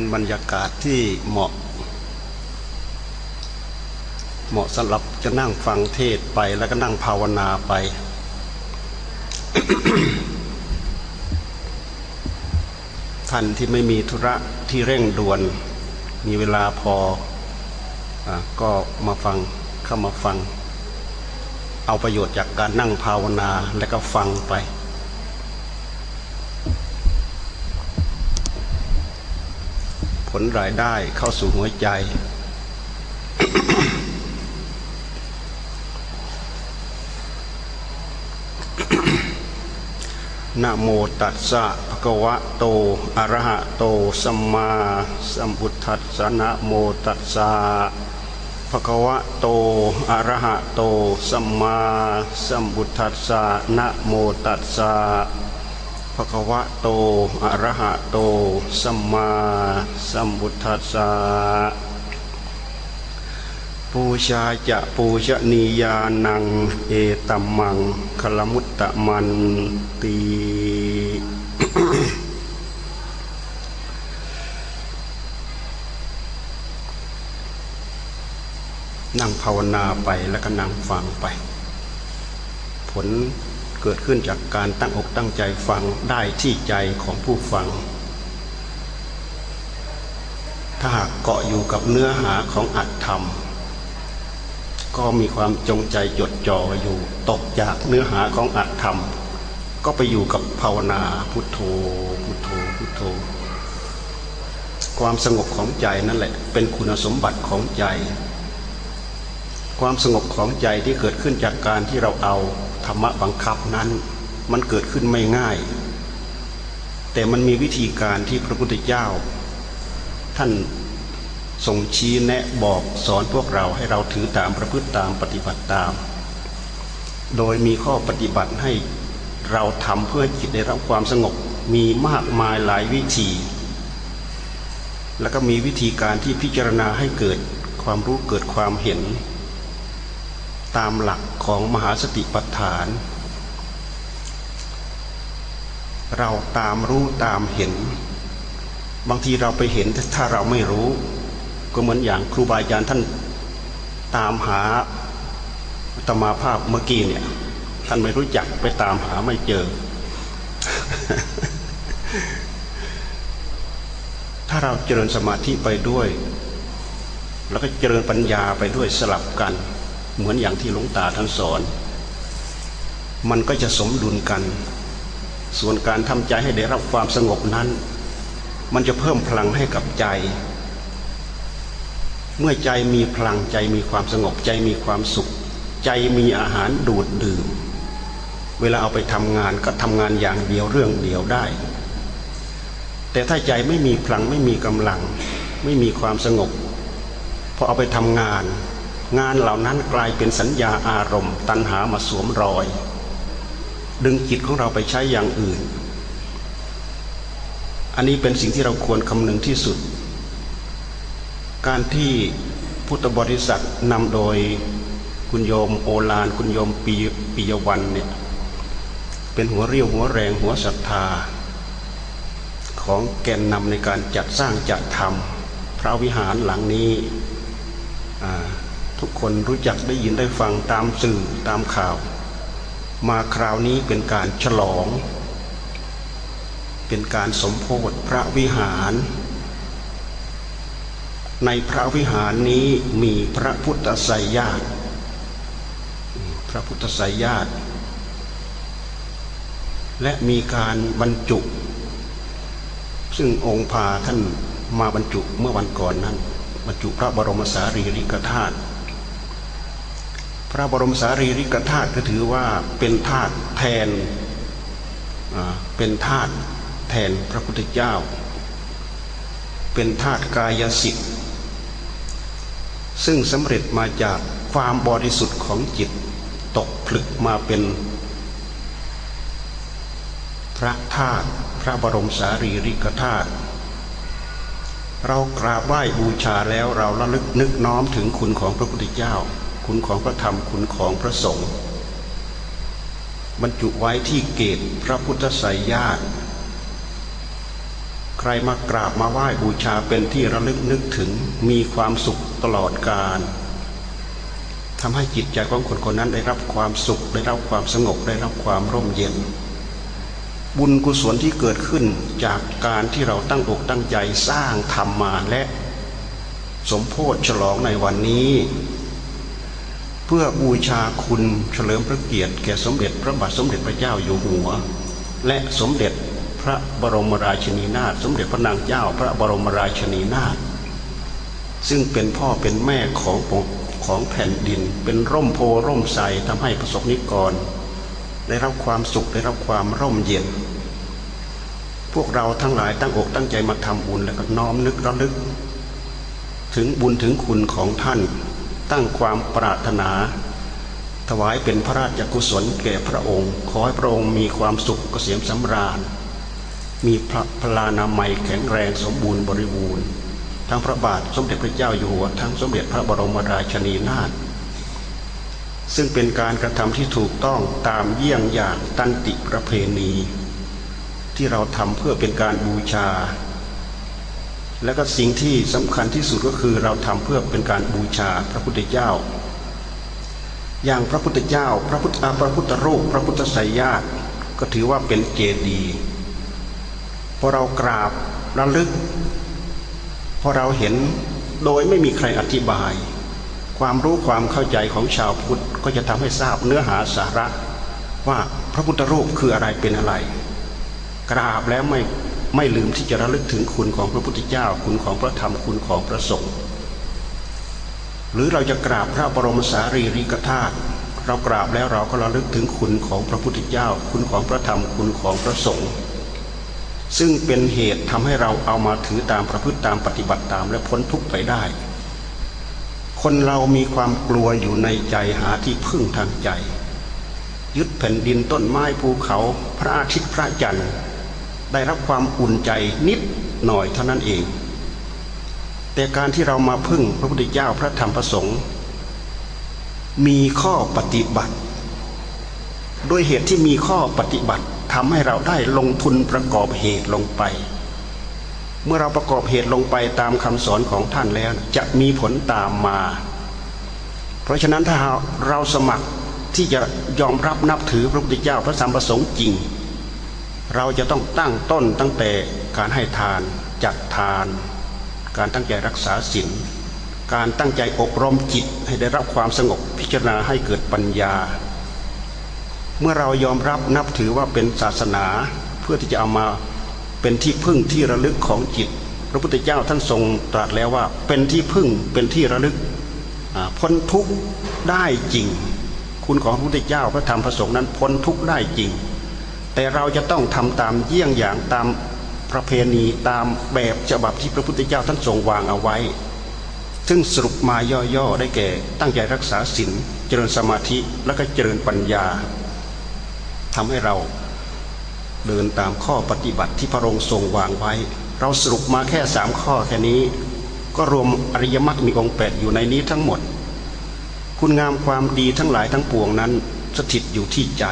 เป็นบรรยากาศที่เหมาะ เหมาะสำหรับจะนั่งฟังเทศไปแล้วก็นั่งภาวนาไป ท่านที่ไม่มีธุระที่เร่งด่วน มีเวลาพออก็มาฟังเข้ามาฟัง เอาประโยชน์จากการนั่งภาวนาและก็ฟังไป ผลรายได้เข้าสู่หัวใจ นะโมตัสสะภะคะวะโต อะระหะโต สัมมาสัมพุทธัสสะนะโมตัสสะภะคะวะโต อะระหะโต สัมมาสัมพุทธัสสะนะโมตัสสะ ภควะโต อะระหะโต สัมมาสัมพุทธัสสะ ปูชาจะปูชนียานัง เอตัมมังคลมุตตะมันตีนั่งภาวนาไปแล้วก็นั่งฟังไป ผล เกิดขึ้นจากการตั้งอกตั้งใจฟังได้ที่ใจของผู้ฟัง ถ้าหากเกาะอยู่กับเนื้อหาของอัตธรรม ก็มีความจงใจจดจ่ออยู่ตกจากเนื้อหาของอัตธรรม ก็ไปอยู่กับภาวนาพุทโธพุทโธพุทโธ ความสงบของใจนั่นแหละ เป็นคุณสมบัติของใจ ความสงบของใจที่เกิดขึ้นจากการที่เราเอา รรมะบังคับนั้นมันเกิดขึ้นไม่ง่าย แต่มันมีวิธีการที่พระพุทธเจ้า ท่านทรงชี้แนะบอกสอนพวกเราให้เราถือตามประพฤติตามปฏิบัติตาม โดยมีข้อปฏิบัติให้เราทำเพื่อจิตได้รับความสงบมีมากมายหลายวิธี แล้วก็มีวิธีการที่พิจารณาให้เกิดความรู้เกิดความเห็น ตามหลักของมหาสติปัฏฐาน เราตามรู้ตามเห็น บางทีเราไปเห็นถ้าเราไม่รู้ ก็เหมือนอย่างครูบาอาจารย์ท่านตามหาตมาภาพเมื่อกี้เนี่ยท่านไม่รู้จักไปตามหาไม่เจอ ถ้าเราเจริญสมาธิไปด้วย แล้วก็เจริญปัญญาไปด้วยสลับกัน เหมือนอย่างที่หลวงตาท่านสอน มันก็จะสมดุลกัน ส่วนการทำใจให้ได้รับความสงบนั้น มันจะเพิ่มพลังให้กับใจ เมื่อใจมีพลังใจมีความสงบใจมีความสุข ใจมีอาหารดูดดื่ม เวลาเอาไปทำงานก็ทำงานอย่างเดียวเรื่องเดียวได้ แต่ถ้าใจไม่มีพลังไม่มีกำลัง ไม่มีความสงบพอเอาไปทำงาน งานเหล่านั้นกลายเป็นสัญญาอารมณ์ ตัณหามาสวมรอย ดึงจิตของเราไปใช้อย่างอื่น อันนี้เป็นสิ่งที่เราควรคำนึงที่สุด การที่พุทธบริษัทนำโดยคุณโยมโอลาน คุณโยมปีปิยวันเนี่ยเป็นหัวเรี่ยวหัวแรงหัวศรัทธา ของแกนนำในการจัดสร้างจัดทำพระวิหารหลังนี้อ่า ทุกคนรู้จักได้ยินได้ฟังตามสื่อตามข่าว มาคราวนี้เป็นการฉลอง เป็นการสมโพธิพระวิหาร ในพระวิหารนี้มีพระพุทธไสยญาติ พระพุทธไสยญาติ และมีการบรรจุ ซึ่งองค์พาท่านมาบรรจุเมื่อวันก่อนนั้นบรรจุพระบรมสารีริกธาตุ พระบรมสารีริกธาตุก็ถือว่าเป็นธาตุแทนเป็นธาตุแทนพระพุทธเจ้า เป็นธาตุกายสิทธิ์ซึ่งสำเร็จมาจากความบริสุทธิ์ของจิตตกผลึกมาเป็น พระธาตุพระบรมสารีริกธาตุเรากราบไหว้บูชาแล้วเราระลึกนึกน้อมถึงคุณของพระพุทธเจ้า คุณของพระธรรมคุณของพระสงฆ์บรรจุไว้ที่เกตพระพุทธไสยญาติใครมากราบมาไหว้บูชาเป็นที่ระลึกนึกถึงมีความสุขตลอดกาลทำให้จิตใจของคนคนนั้นได้รับความสุข ได้รับความสงบได้รับความร่มเย็น บุญกุศลที่เกิดขึ้นจากการที่เราตั้งอกตั้งใจสร้างธรรมาและ สมโพธิฉลองในวันนี้ พื่อบูชาคุณเฉลิมพระเกียรติแก่สมเด็จพระบาทสมเด็จพระเจ้าอยู่หัว และสมเด็จพระบรมราชินีนาถสมเด็จพระนางเจ้าพระบรมราชินีนาถซึ่งเป็นพ่อเป็นแม่ของของแผ่นดิน เป็นร่มโพร่มใสทำให้ประสบนิกร ได้รับความสุขได้รับความร่มเย็น พวกเราทั้งหลายตั้งอกตั้งใจมาทำบุญแล้วก็น้อมนึกระลึก ถึงบุญถึงคุณของท่าน ตั้งความปรารถนา ถวายเป็นพระราชกุศลแก่พระองค์ ขอให้พระองค์มีความสุขเกษมสำราญ มีพระพลานามัยแข็งแรงสมบูรณ์บริบูรณ์ ทั้งพระบาทสมเด็จพระเจ้าอยู่หัวทั้งสมเด็จพระบรมราชินีนาถซึ่งเป็นการกระทำที่ถูกต้องตามเยี่ยงอย่างตันติประเพณี ที่เราทำเพื่อเป็นการบูชา และก็สิ่งที่สำคัญที่สุดก็คือเราทำเพื่อเป็นการบูชาพระพุทธเจ้า อย่างพระพุทธเจ้า พระพุทธพระพุทธรูปพระพุทธไสยญาติก็ถือว่าเป็นเจดีย์พอเรากราบระลึกพอเราเห็นโดยไม่มีใครอธิบาย ความรู้ความเข้าใจของชาวพุทธก็จะทำให้ทราบเนื้อหาสาระ ว่าพระพุทธรูปคืออะไรเป็นอะไร กราบแล้วไม่ ไม่ลืมที่จะระลึกถึงคุณของพระพุทธเจ้า คุณของพระธรรมคุณของพระสงฆ์หรือเราจะกราบพระบรมสารีริกธาตุเรากราบแล้วเราก็ระลึกถึงคุณของพระพุทธเจ้า คุณของพระธรรมคุณของพระสงฆ์ซึ่งเป็นเหตุทำให้เราเอามาถือตามประพฤติตามปฏิบัติตามและพ้นทุกข์ไปได้ คนเรามีความกลัวอยู่ในใจหาที่พึ่งทางใจ ยึดแผ่นดินต้นไม้ภูเขา พระอาทิตย์พระจันทร์ ได้รับความอุ่นใจนิดหน่อยเท่านั้นเอง แต่การที่เรามาพึ่งพระพุทธเจ้าพระธรรมพระสงฆ์มีข้อปฏิบัติโดยเหตุที่มีข้อปฏิบัติทำให้เราได้ลงทุนประกอบเหตุลงไป เมื่อเราประกอบเหตุลงไปตามคำสอนของท่านแล้วจะมีผลตามมา เพราะฉะนั้นถ้าเราสมัครที่จะยอมรับนับถือพระพุทธเจ้าพระสัมปสงฆ์จริง เราจะต้องตั้งต้นตั้งแต่การให้ทานจัดทาน การตั้งใจรักษาศีลการตั้งใจอบรมจิตให้ได้รับความสงบพิจารณาให้เกิดปัญญา เมื่อเรายอมรับนับถือว่าเป็นศาสนาเพื่อที่จะเอามาเป็นที่พึ่งที่ระลึกของจิต พระพุทธเจ้าท่านทรงตรัสแล้วว่า เป็นที่พึ่งเป็นที่ระลึกพ้นทุกข์ได้จริง คุณของพระพุทธเจ้าพระธรรมพระสงฆ์นั้นพ้นทุกข์ได้จริง แต่เราจะต้องทำตามเยี่ยงอย่างตามประเพณีตามแบบฉบับที่พระพุทธเจ้าท่านทรงวางเอาไว้ ซึ่งสรุปมาย่อๆได้แก่ ตั้งใจรักษาศีลเจริญสมาธิและก็เจริญปัญญาทำให้เราเดินตามข้อปฏิบัติที่พระองค์ทรงวางไว้ เราสรุปมาแค่สามข้อแค่นี้ ก็รวมอริยมรรคมีองค์แปดอยู่ในนี้ทั้งหมด คุณงามความดีทั้งหลายทั้งปวงนั้นสถิตอยู่ที่ใจ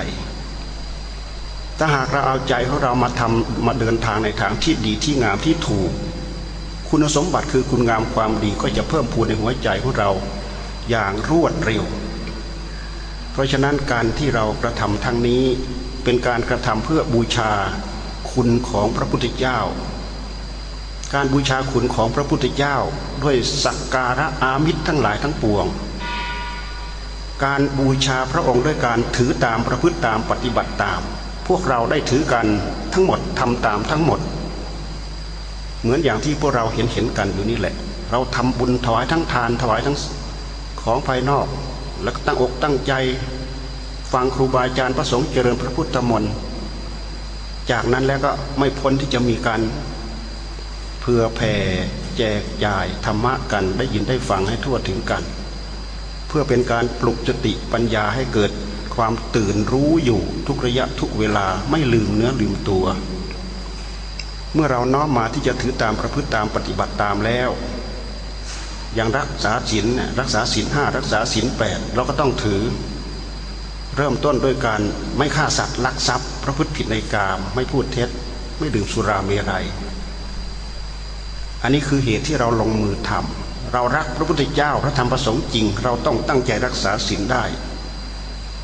ถ้าหากเราเอาใจของเรามาทำมาเดินทางในทางที่ดีที่งามที่ถูก คุณสมบัติคือคุณงามความดีก็จะเพิ่มพูนในหัวใจของเราอย่างรวดเร็ว เพราะฉะนั้นการที่เรากระทำทั้งนี้เป็นการกระทำเพื่อบูชาคุณของพระพุทธเจ้า การบูชาคุณของพระพุทธเจ้า ด้วยสักการะอามิตรทั้งหลายทั้งปวง การบูชาพระองค์ด้วยการถือตามประพฤติตามปฏิบัติตาม พวกเราได้ถือกันทั้งหมดทำตามทั้งหมด เหมือนอย่างที่พวกเราเห็นเห็นกันอยู่นี่แหละ เราทำบุญถวายทั้งทานถวายทั้งของภายนอก แล้วก็ตั้งอกตั้งใจ ฟังครูบาอาจารย์พระสงฆ์เจริญพระพุทธมนต์จากนั้นแล้วก็ไม่พ้นที่จะมีการเพื่อแผ่แจกจ่ายธรรมะกันได้ยินได้ฟังให้ทั่วถึงกัน เพื่อเป็นการปลุกสติปัญญาให้เกิด ความตื่นรู้อยู่ทุกระยะทุกเวลาไม่ลืมเนื้อลืมตัว เมื่อเราน้อมมาที่จะถือตามประพฤติตามปฏิบัติตามแล้วอย่างรักษาศีลรักษาศีลห้ารักษาศีลแปดเราก็ต้องถือ เริ่มต้นด้วยการไม่ฆ่าสัตว์ลักทรัพย์พระพฤติผิดในกาม ไม่พูดเท็จ ไม่ดื่มสุราเมรัย อันนี้คือเหตุที่เราลงมือทำเรารักพระพุทธเจ้าพระธรรมประสงค์จริง เราต้องตั้งใจรักษาศีลได้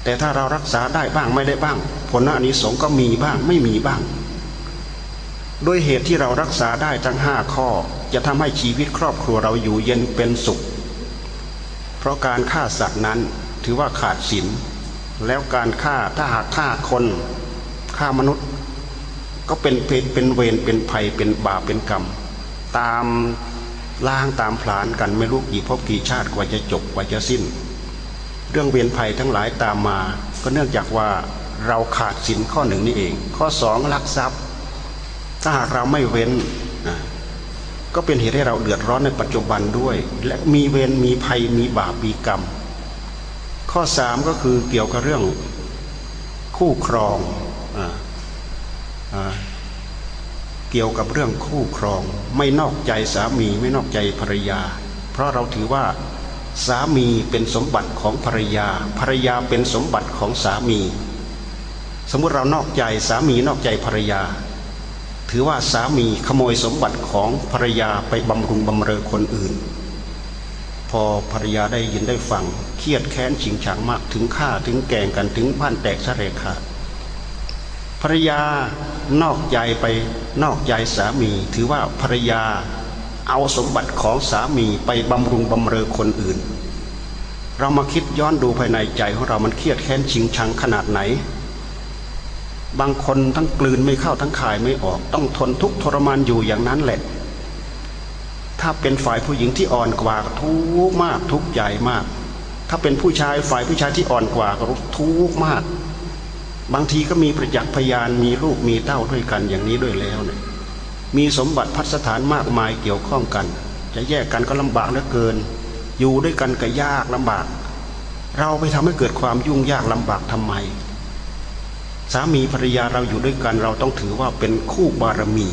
แต่ถ้าเรารักษาได้บ้างไม่ได้บ้าง ผลอันนี้สงก็มีบ้างไม่มีบ้าง ด้วยเหตุที่เรารักษาได้ทั้งห้าข้อ จะทำให้ชีวิตครอบครัวเราอยู่เย็นเป็นสุข เพราะการฆ่าสัตว์นั้นถือว่าขาดศีลแล้วการฆ่าถ้าหากฆ่าคนฆ่ามนุษย์ ก็เป็นเป็นเวรเป็นภัยเป็นบาปเป็นกรรม ตามล่างตามผลานกันไม่รู้กี่พบกี่ชาติกว่าจะจบกว่าจะสิ้น เรื่องเวรภัยทั้งหลายตามมา ก็เนื่องจากว่าเราขาดศีลข้อหนึ่งนี่เอง ข้อสองลักทรัพย์ ถ้าหากเราไม่เว้นก็เป็นเหตุให้เราเดือดร้อนในปัจจุบันด้วย และมีเวรมีภัยมีบาปมีกรรม ข้อสามก็คือเกี่ยวกับเรื่องคู่ครองอเกี่ยวกับเรื่องคู่ครอง ไม่นอกใจสามีไม่นอกใจภรรยา เพราะเราถือว่า สามีเป็นสมบัติของภรรยา ภรรยาเป็นสมบัติของสามี สมมุติเรานอกใจสามีนอกใจภรรยา ถือว่าสามีขโมยสมบัติของภรรยาไปบำรุงบำเรอคนอื่น พอภรรยาได้ยินได้ฟังเครียดแค้นชิงชังมากถึงฆ่าถึงแกงกันถึงบ้านแตกสะเรขาภรรยานอกใจไปนอกใจสามี ถือว่าภรรยา เอาสมบัติของสามีไปบำรุงบำเรอคนอื่น เรามาคิดย้อนดูภายในใจของเรามันเครียดแค้นชิงชังขนาดไหน บางคนทั้งกลืนไม่เข้าทั้งขายไม่ออก ต้องทนทุกข์ทรมานอยู่อย่างนั้นแหละ ถ้าเป็นฝ่ายผู้หญิงที่อ่อนกว่าทุกมากทุกใหญ่มาก ถ้าเป็นผู้ชายฝ่ายผู้ชายที่อ่อนกว่าก็ทุกมาก บางทีก็มีประจักษ์พยานมีลูกมีเต้าด้วยกันอย่างนี้ด้วยแล้วเนี่ย มีสมบัติพัสถานมากมายเกี่ยวข้องกัน จะแยกกันก็ลำบากเหลือเกิน อยู่ด้วยกันก็ยากลำบาก เราไปทำให้เกิดความยุ่งยากลำบากทำไม สามีภรรยาเราอยู่ด้วยกัน เราต้องถือว่าเป็นคู่บารมี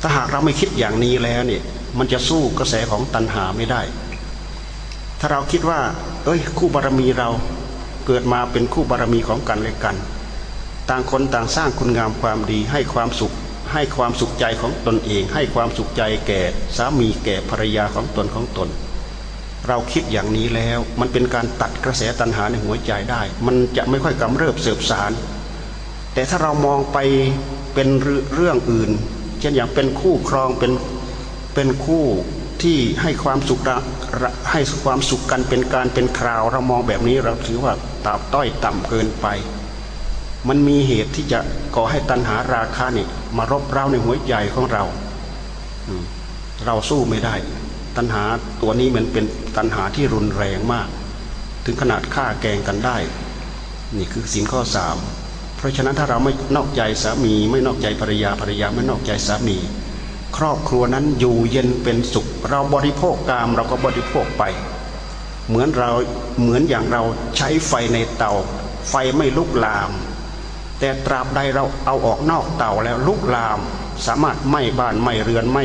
ถ้าหากเราไม่คิดอย่างนี้แล้วเนี่ย มันจะสู้กระแสของตัณหาไม่ได้ ถ้าเราคิดว่า เอ้ย คู่บารมีเราเกิดมาเป็นคู่บารมีของกันและกัน ต่างคนต่างสร้างคุณงามความดีให้ความสุข ให้ความสุขใจของตนเอง ให้ความสุขใจแก่สามีแก่ภรรยาของตนของตน เราคิดอย่างนี้แล้วมันเป็นการตัดกระแสตัณหาในหัวใจได้ มันจะไม่ค่อยกำเริบเสืบสาร แต่ถ้าเรามองไปเป็นเรื่องอื่น เช่นอย่างเป็นคู่ครองเป็นเป็นคู่ที่ให้ความสุขให้ความสุขกันเป็นการเป็นคราว เรามองแบบนี้เราถือว่าตาบต้อยต่ำเกินไป มันมีเหตุที่จะก่อให้ตัณหาราคานี่มารบเร้าในหัวใจของเรา เราสู้ไม่ได้ ตัณหาตัวนี้มันเป็นตัณหาที่รุนแรงมาก ถึงขนาดฆ่าแกงกันได้ นี่คือสินข้อสามเพราะฉะนั้นถ้าเราไม่นอกใจสามี ไม่นอกใจภรรยาภรรยาไม่นอกใจสามี ครอบครัวนั้นอยู่เย็นเป็นสุข เราบริโภคกามเราก็บริโภคไป เหมือนเราเหมือนอย่างเราใช้ไฟในเตา ไฟไม่ลุกลาม แต่ตราบใดเราเอาออกนอกเต่าแล้วลุกลาม สามารถไหม้บ้านไหม้เรือนไหม้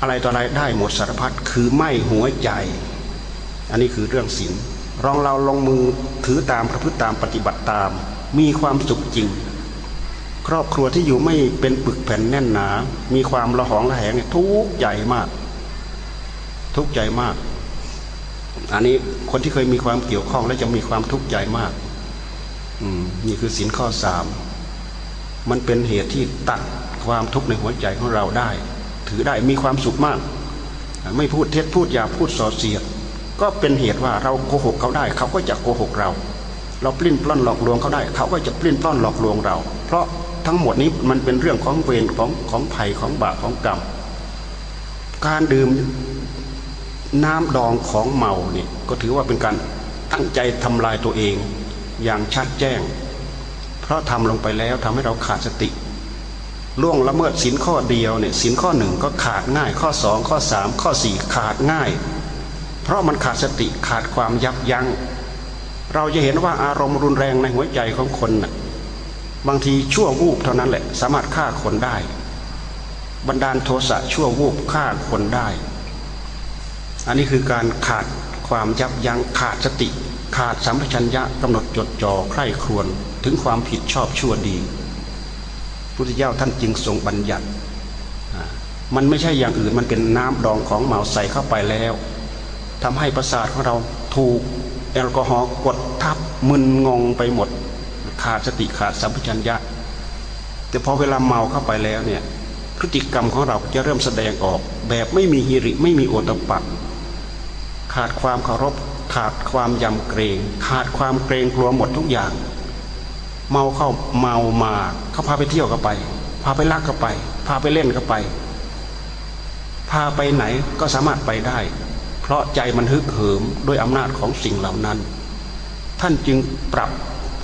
อะไรต่ออะไรได้หมดสารพัดคือไหม้หัวใจ อันนี้คือเรื่องศีลลองเราลงมือถือตามประพฤติตามปฏิบัติตาม มีความสุขจริง ครอบครัวที่อยู่ไม่เป็นปึกแผ่นแน่นหนา มีความละหองละแหงทุกข์ใหญ่มาก ทุกข์ใหญ่มาก อันนี้คนที่เคยมีความเกี่ยวข้องแล้วจะมีความทุกข์ใหญ่มาก นี่คือสินข้อสามมันเป็นเหตุที่ตัดความทุกข์ในหัวใจของเราได้ ถือได้มีความสุขมาก ไม่พูดเท็จพูดอย่าพูดส่อเสียด ก็เป็นเหตุว่าเราโกหกเขาได้ เขาก็จะโกหกเรา เราปลิ้นปล้อนหลอกลวงเขาได้ เขาก็จะปลิ้นปล้อนหลอกลวงเรา เพราะทั้งหมดนี้มันเป็นเรื่องของเวรของของภัยของบาปของกรรมการดื่มน้ำดองของเมาเนี่ยก็ถือว่าเป็นการตั้งใจทำลายตัวเอง อย่างชัดแจ้ง เพราะทำลงไปแล้วทำให้เราขาดสติล่วงละเมิดสินข้อเดียวเนี่ยสินข้อหนึ่งก็ขาดง่าย ข้อสองข้อสามข้อสี่ขาดง่าย เพราะมันขาดสติขาดความยับยัง้งเราจะเห็นว่าอารมณ์รุนแรงในหัวใจของคนนะ่ะบางทีชั่ววูบเท่านั้นแหละสามารถฆ่าคนได้บันดาลโทสะชั่ววูบฆ่าคนได้ อันนี้คือการขาดความยับยัง้งขาดสติ ขาดสัมปชัญญะกำหนดจดจ่อใคร่ครวญถึงความผิดชอบชั่วดีพุทธเจ้าท่านจึงทรงบัญญัติ มันไม่ใช่อย่างอื่นมันเป็นน้ำดองของเมาใส่เข้าไปแล้วทำให้ประสาทของเราถูกแอลกอฮอล์กดทับมึนงงไปหมด ขาดสติขาดสัมปชัญญะ แต่พอเวลาเมาเข้าไปแล้วเนี่ยพฤติกรรมของเราจะเริ่มแสดงออกแบบไม่มีฮิริไม่มีโอตปะขาดความเคารพ ขาดความยำเกรง ขาดความเกรงกลัวหมดทุกอย่าง เมาเข้าเมามาเขาพาไปเที่ยวก็ไป พาไปลักก็ไป พาไปเล่นก็ไป พาไปไหนก็สามารถไปได้ เพราะใจมันฮึกเหิมด้วยอำนาจของสิ่งเหล่านั้น ท่านจึงปรับ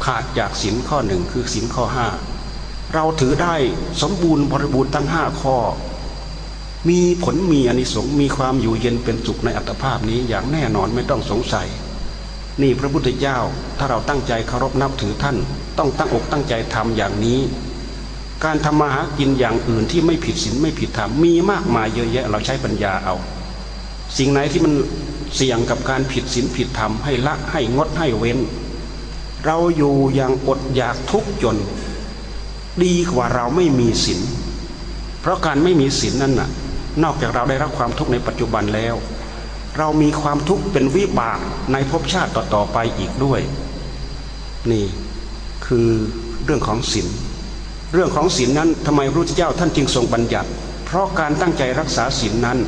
ขาดจากศีลข้อหนึ่งคือศีลข้อห้าเราถือได้สมบูรณ์บริบูรณ์ทั้งห้าข้อ มีผลมีอนิสงส์มีความอยู่เย็นเป็นสุขในอัตภาพนี้อย่างแน่นอนไม่ต้องสงสัย นี่พระพุทธเจ้าถ้าเราตั้งใจเคารพนับถือท่าน ต้องตั้งอกตั้งใจทำอย่างนี้ การทำมาหากินอย่างอื่นที่ไม่ผิดศีลไม่ผิดธรรมมีมากมายเยอะแยะเราใช้ปัญญาเอา สิ่งไหนที่มันเสี่ยงกับการผิดศีลผิดธรรมให้ละให้งดให้เว้น เราอยู่อย่างอดอยากทุกข์จน ดีกว่าเราไม่มีศีลเพราะการไม่มีศีลนั่นน่ะ นอกจากเราได้รับความทุกข์ในปัจจุบันแล้ว เรามีความทุกข์เป็นวิบากในภพชาติต่อๆไปอีกด้วย นี่คือเรื่องของศีลเรื่องของศีลนั้นทำไมพระพุทธเจ้าท่านจึงทรงบัญญัติ เพราะการตั้งใจรักษาศีลนั้น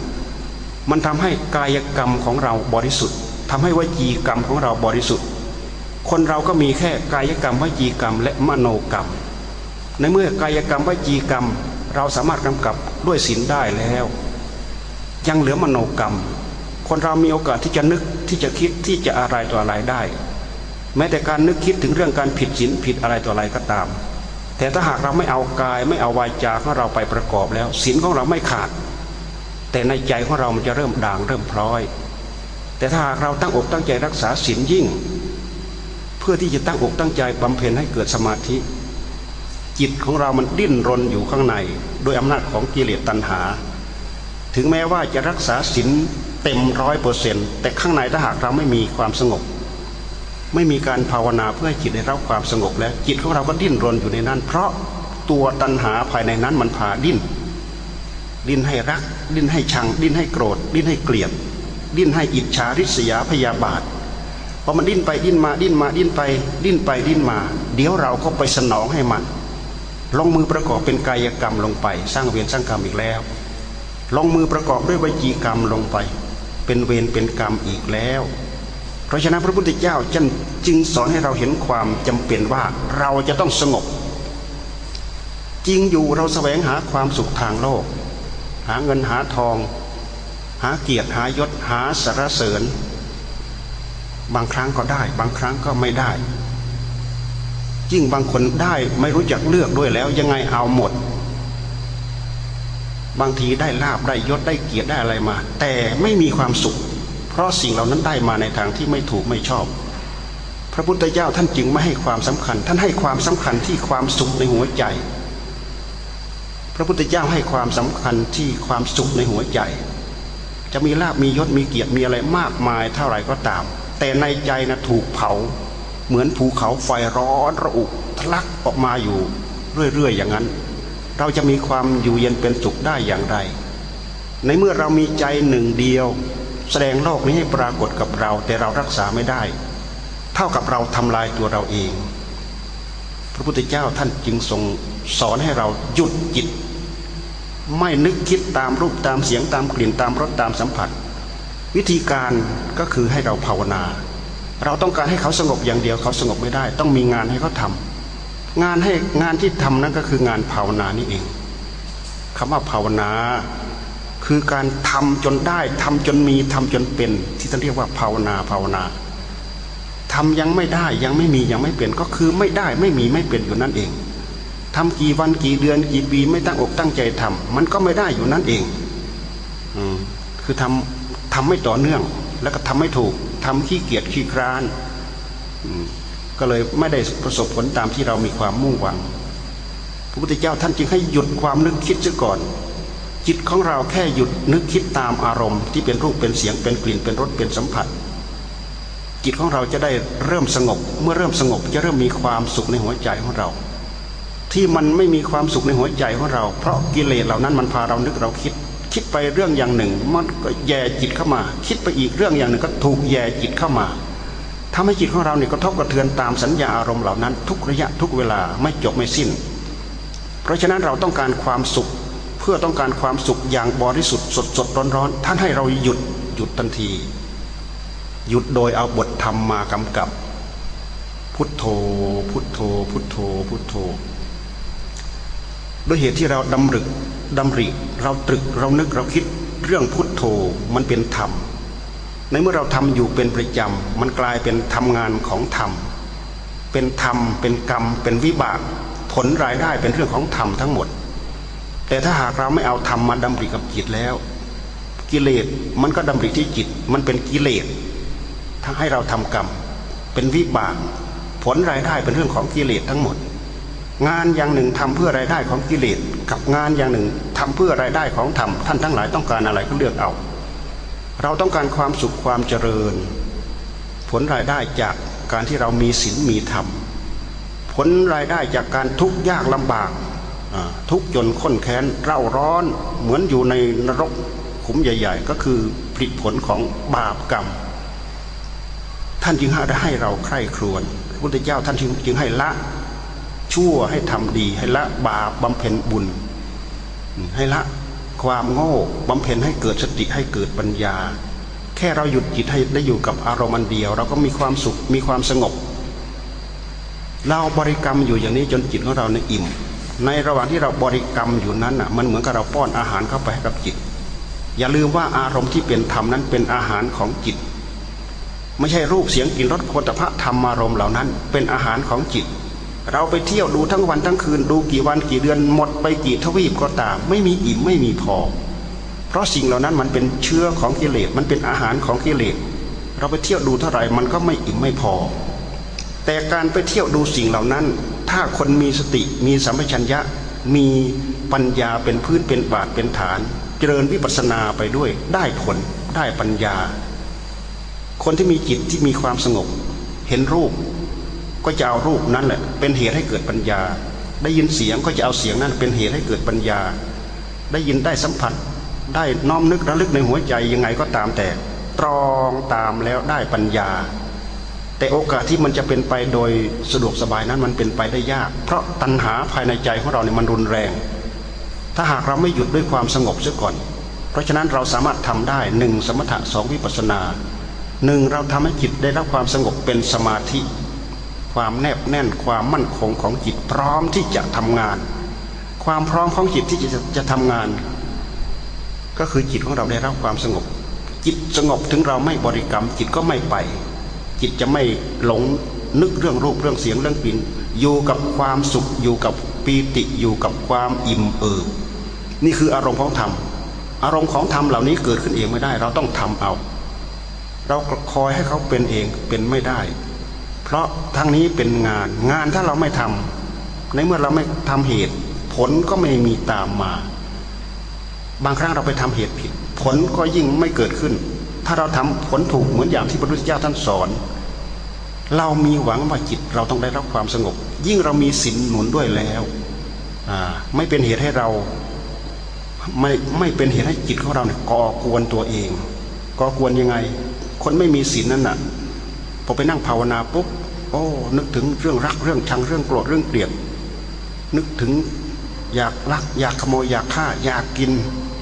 มันทำให้กายกรรมของเราบริสุทธิ์ทำให้วจีกรรมของเราบริสุทธิ์ คนเราก็มีแค่กายกรรมวจีกรรมและมโนกรรม ในเมื่อกายกรรมวจีกรรม เราสามารถกำกับด้วยศีลได้แล้ว ยังเหลือมโนกรรม คนเรามีโอกาสที่จะนึกที่จะคิดที่จะอะไรต่ออะไรได้ แม้แต่การนึกคิดถึงเรื่องการผิดศีลผิดอะไรต่ออะไรก็ตาม แต่ถ้าหากเราไม่เอากายไม่เอาวาจาของเราไปประกอบแล้วศีลของเราไม่ขาด แต่ในใจของเรามันจะเริ่มด่างเริ่มพร้อย แต่ถ้าหากเราตั้งอกตั้งใจรักษาศีลยิ่ง เพื่อที่จะตั้งอกตั้งใจบำเพ็ญให้เกิดสมาธิ จิตของเรามันดิ้นรนอยู่ข้างใน โดยอำนาจของกิเลสตัณหา ถึงแม้ว่าจะรักษาศีลเต็มร้อยเปอร์เซ็นต์แต่ข้างในถ้าหากเราไม่มีความสงบ ไม่มีการภาวนาเพื่อให้จิตได้รับความสงบแล้วจิตของเราก็ดิ้นรนอยู่ในนั้น เพราะตัวตัณหาภายในนั้นมันพาดิ้น ดิ้นให้รัก ดิ้นให้ชัง ดิ้นให้โกรธ ดิ้นให้เกลียด ดิ้นให้อิจฉาริษยาพยาบาทพอมันดิ้นไปดิ้นมาดิ้นมาดิ้นไป ดิ้นไปดิ้นมา เดี๋ยวเราก็ไปสนองให้มัน ลงมือประกอบเป็นกายกรรมลงไป สร้างเวรสร้างกรรมอีกแล้ว ลงมือประกอบด้วยวิจีกรรมลงไป เป็นเวรเป็นกรรมอีกแล้ว เพราะฉะนั้นพระพุทธเจ้าจึงสอนให้เราเห็นความจำเป็นว่าเราจะต้องสงบ จริงอยู่เราแสวงหาความสุขทางโลก หาเงินหาทอง หาเกียรติหายศหาสารเสริญ บางครั้งก็ได้ บางครั้งก็ไม่ได้ ยิ่งบางคนได้ไม่รู้จักเลือกด้วยแล้ว ยังไงเอาหมด บางทีได้ลาบได้ยศได้เกียรติได้อะไรมา แต่ไม่มีความสุข เพราะสิ่งเหล่านั้นได้มาในทางที่ไม่ถูกไม่ชอบ พระพุทธเจ้าท่านจึงไม่ให้ความสำคัญ ท่านให้ความสำคัญที่ความสุขในหัวใจ พระพุทธเจ้าให้ความสำคัญที่ความสุขในหัวใจ จะมีลาบมียศมีเกียรติมีอะไรมากมายเท่าไหร่ก็ตาม แต่ในใจนะถูกเผา เหมือนภูเขาไฟร้อนระอุทะลักออกมาอยู่เรื่อยๆอย่างนั้น เราจะมีความอยู่เย็นเป็นสุขได้อย่างไร ในเมื่อเรามีใจหนึ่งเดียว แสดงโลกนี้ให้ปรากฏกับเราแต่เรารักษาไม่ได้ เท่ากับเราทำลายตัวเราเอง พระพุทธเจ้าท่านจึงทรงสอนให้เราหยุดจิต ไม่นึกคิดตามรูปตามเสียงตามกลิ่นตามรสตามสัมผัส วิธีการก็คือให้เราภาวนา เราต้องการให้เขาสงบอย่างเดียวเขาสงบไม่ได้ ต้องมีงานให้เขาทางานให้งานที่ทำนั้นก็คืองานภาวนานี่เองคำว่าภาวนาคือการทำจนได้ทำจนมีทำจนเป็น ที่ท่านเรียกว่าภาวนาภาวนาทำยังไม่ได้ยังไม่มียังไม่เป็นก็คือไม่ได้ไม่มีไม่เป็นอยู่นั่นเองทำกี่วันกี่เดือนกี่ปีไม่ตั้งอกตั้งใจทำมันก็ไม่ได้อยู่นั่นเองอืมคือทำทำไม่ต่อเนื่อง แล้วก็ทำไม่ถูก ทำขี้เกียจขี้คร้านก็เลยไม่ได้ประสบผลตามที่เรามีความมุ่งหวัง พระพุทธเจ้าท่านจึงให้หยุดความนึกคิดซะก่อน จิตของเราแค่หยุดนึกคิดตามอารมณ์ ที่เป็นรูปเป็นเสียงเป็นกลิ่นเป็นรสเป็นสัมผัส จิตของเราจะได้เริ่มสงบ เมื่อเริ่มสงบจะเริ่มมีความสุขในหัวใจของเรา ที่มันไม่มีความสุขในหัวใจของเรา เพราะกิเลสเหล่านั้นมันพาเรานึกเราคิด คิดไปเรื่องอย่างหนึ่ง มันก็แย่จิตเข้ามา คิดไปอีกเรื่องอย่างหนึ่งก็ถูกแย่จิตเข้ามาทำให้จิตของเราเนี่ยกระทบกระเทือนตามสัญญาอารมณ์เหล่านั้น ทุกระยะทุกเวลาไม่จบไม่สิ้น เพราะฉะนั้นเราต้องการความสุขเพื่อต้องการความสุขอย่างบริสุทธิ์สดสดร้อนร้อนท่านให้เราหยุดหยุดทันที หยุดโดยเอาบทธรรมมากำกับ พุทโธ พุทโธ พุทโธ พุทโธ ด้วยเหตุที่เราดำรึก ดำริ เราตรึกเรานึกเราคิดเรื่องพุทโธมันเป็นธรรม ในเมื่อเราทำอยู่เป็นประจำมันกลายเป็นทำงานของธรรม เป็นธรรม เป็นกรรม เป็นวิบาก ผลรายได้เป็นเรื่องของธรรมทั้งหมด แต่ถ้าหากเราไม่เอาธรรมมาดำริกับจิตแล้ว กิเลสมันก็ดำริที่จิตมันเป็นกิเลสทั้งให้เราทำกรรม เป็นวิบาก ผลรายได้เป็นเรื่องของกิเลสทั้งหมด งานอย่างหนึ่งทำเพื่อรายได้ของกิเลสกับงานอย่างหนึ่งทำเพื่อรายได้ของธรรมท่านทั้งหลายต้องการอะไรก็เลือกเอา เราต้องการความสุขความเจริญ ผลรายได้จากการที่เรามีศีลมีธรรม ผลรายได้จากการทุกข์ยากลำบากทุกข์จนข้นแค้นเร่าร้อนเหมือนอยู่ในนรกขุมใหญ่ ๆ ก็คือผลิตผลของบาปกรรม ท่านจึงให้เราใคร่ครวญพระพุทธเจ้าท่านจึงให้ละ ชั่วให้ทำดีให้ละบาปบำเพ็ญบุญ ให้ละความโง่บำเพ็ญให้เกิดสติให้เกิดปัญญา แค่เราหยุดจิตให้ได้อยู่กับอารมณ์เดียว เราก็มีความสุขมีความสงบ เราบริกรรมอยู่อย่างนี้จนจิตของเราในอิ่ม ในระหว่างที่เราบริกรรมอยู่นั้นอะมันเหมือนกับเราป้อนอาหารเข้าไปให้กับจิต อย่าลืมว่าอารมณ์ที่เป็นธรรมนั้นเป็นอาหารของจิต ไม่ใช่รูปเสียงกลิ่นรสโผฏฐะธรรมอารมณ์เหล่านั้น เป็นอาหารของจิต เราไปเที่ยวดูทั้งวันทั้งคืน ดูกี่วันกี่เดือนหมดไปกี่ทวีปก็ตาม ไม่มีอิ่มไม่มีพอ เพราะสิ่งเหล่านั้นมันเป็นเชื้อของกิเลสมันเป็นอาหารของกิเลสเราไปเที่ยวดูเท่าไหร่มันก็ไม่อิ่มไม่พอ แต่การไปเที่ยวดูสิ่งเหล่านั้น ถ้าคนมีสติมีสัมปชัญญะ มีปัญญาเป็นพื้นเป็นบาทเป็นฐาน เจริญวิปัสสนาไปด้วยได้ผลได้ปัญญา คนที่มีจิตที่มีความสงบ เห็นรูป ก็จะเอารูปนั้นแหละเป็นเหตุให้เกิดปัญญา ได้ยินเสียงก็จะเอาเสียงนั้น เป็นเหตุให้เกิดปัญญา ได้ยินได้สัมผัส ได้น้อมนึกระลึกในหัวใจยังไงก็ตามแต่ ตรองตามแล้วได้ปัญญา แต่โอกาสที่มันจะเป็นไปโดยสะดวกสบายนั้นมันเป็นไปได้ยาก เพราะตัณหาภายในใจของเราเนี่ยมันรุนแรง ถ้าหากเราไม่หยุดด้วยความสงบเสียก่อน เพราะฉะนั้นเราสามารถทำได้หนึ่งสมถะสองวิปัสนาหนึ่งเราทำให้จิตได้รับความสงบเป็นสมาธิ ความแนบแน่นความมั่นคงของจิตพร้อมที่จะทำงาน ความพร้อมของจิตที่จะจะทำงาน ก็คือจิตของเราได้รับความสงบ จิตสงบถึงเราไม่บริกรรม จิตก็ไม่ไป จิตจะไม่หลงนึกเรื่องรูปเรื่องเสียงเรื่องกลิ่นอยู่กับความสุขอยู่กับปีติอยู่กับความอิ่มเอิบนี่คืออารมณ์ของธรรมอารมณ์ของธรรมเหล่านี้เกิดขึ้นเองไม่ได้ เราต้องทำเอา เราคอยให้เขาเป็นเองเป็นไม่ได้ เพราะทั้งนี้เป็นงาน งานถ้าเราไม่ทำในเมื่อเราไม่ทำเหตุ ผลก็ไม่มีตามมา บางครั้งเราไปทำเหตุผิด ผลก็ยิ่งไม่เกิดขึ้น ถ้าเราทำผลถูกเหมือนอย่างที่พระพุทธเจ้าท่านสอน เรามีหวังว่าจิตเราต้องได้รับความสงบ ยิ่งเรามีศีลหนุนด้วยแล้วไม่เป็นเหตุให้เราไม่ไม่เป็นเหตุให้จิตของเราเนี่ยก่อกวนตัวเองก่อกวนยังไง คนไม่มีศีลนั่นน่ะ พอไปนั่งภาวนาปุ๊บโอ้นึกถึงเรื่องรักเรื่องชังเรื่องโกรธเรื่องเกลียดนึกถึงอยากรัก อยากขโมยอยากฆ่า อยากกิน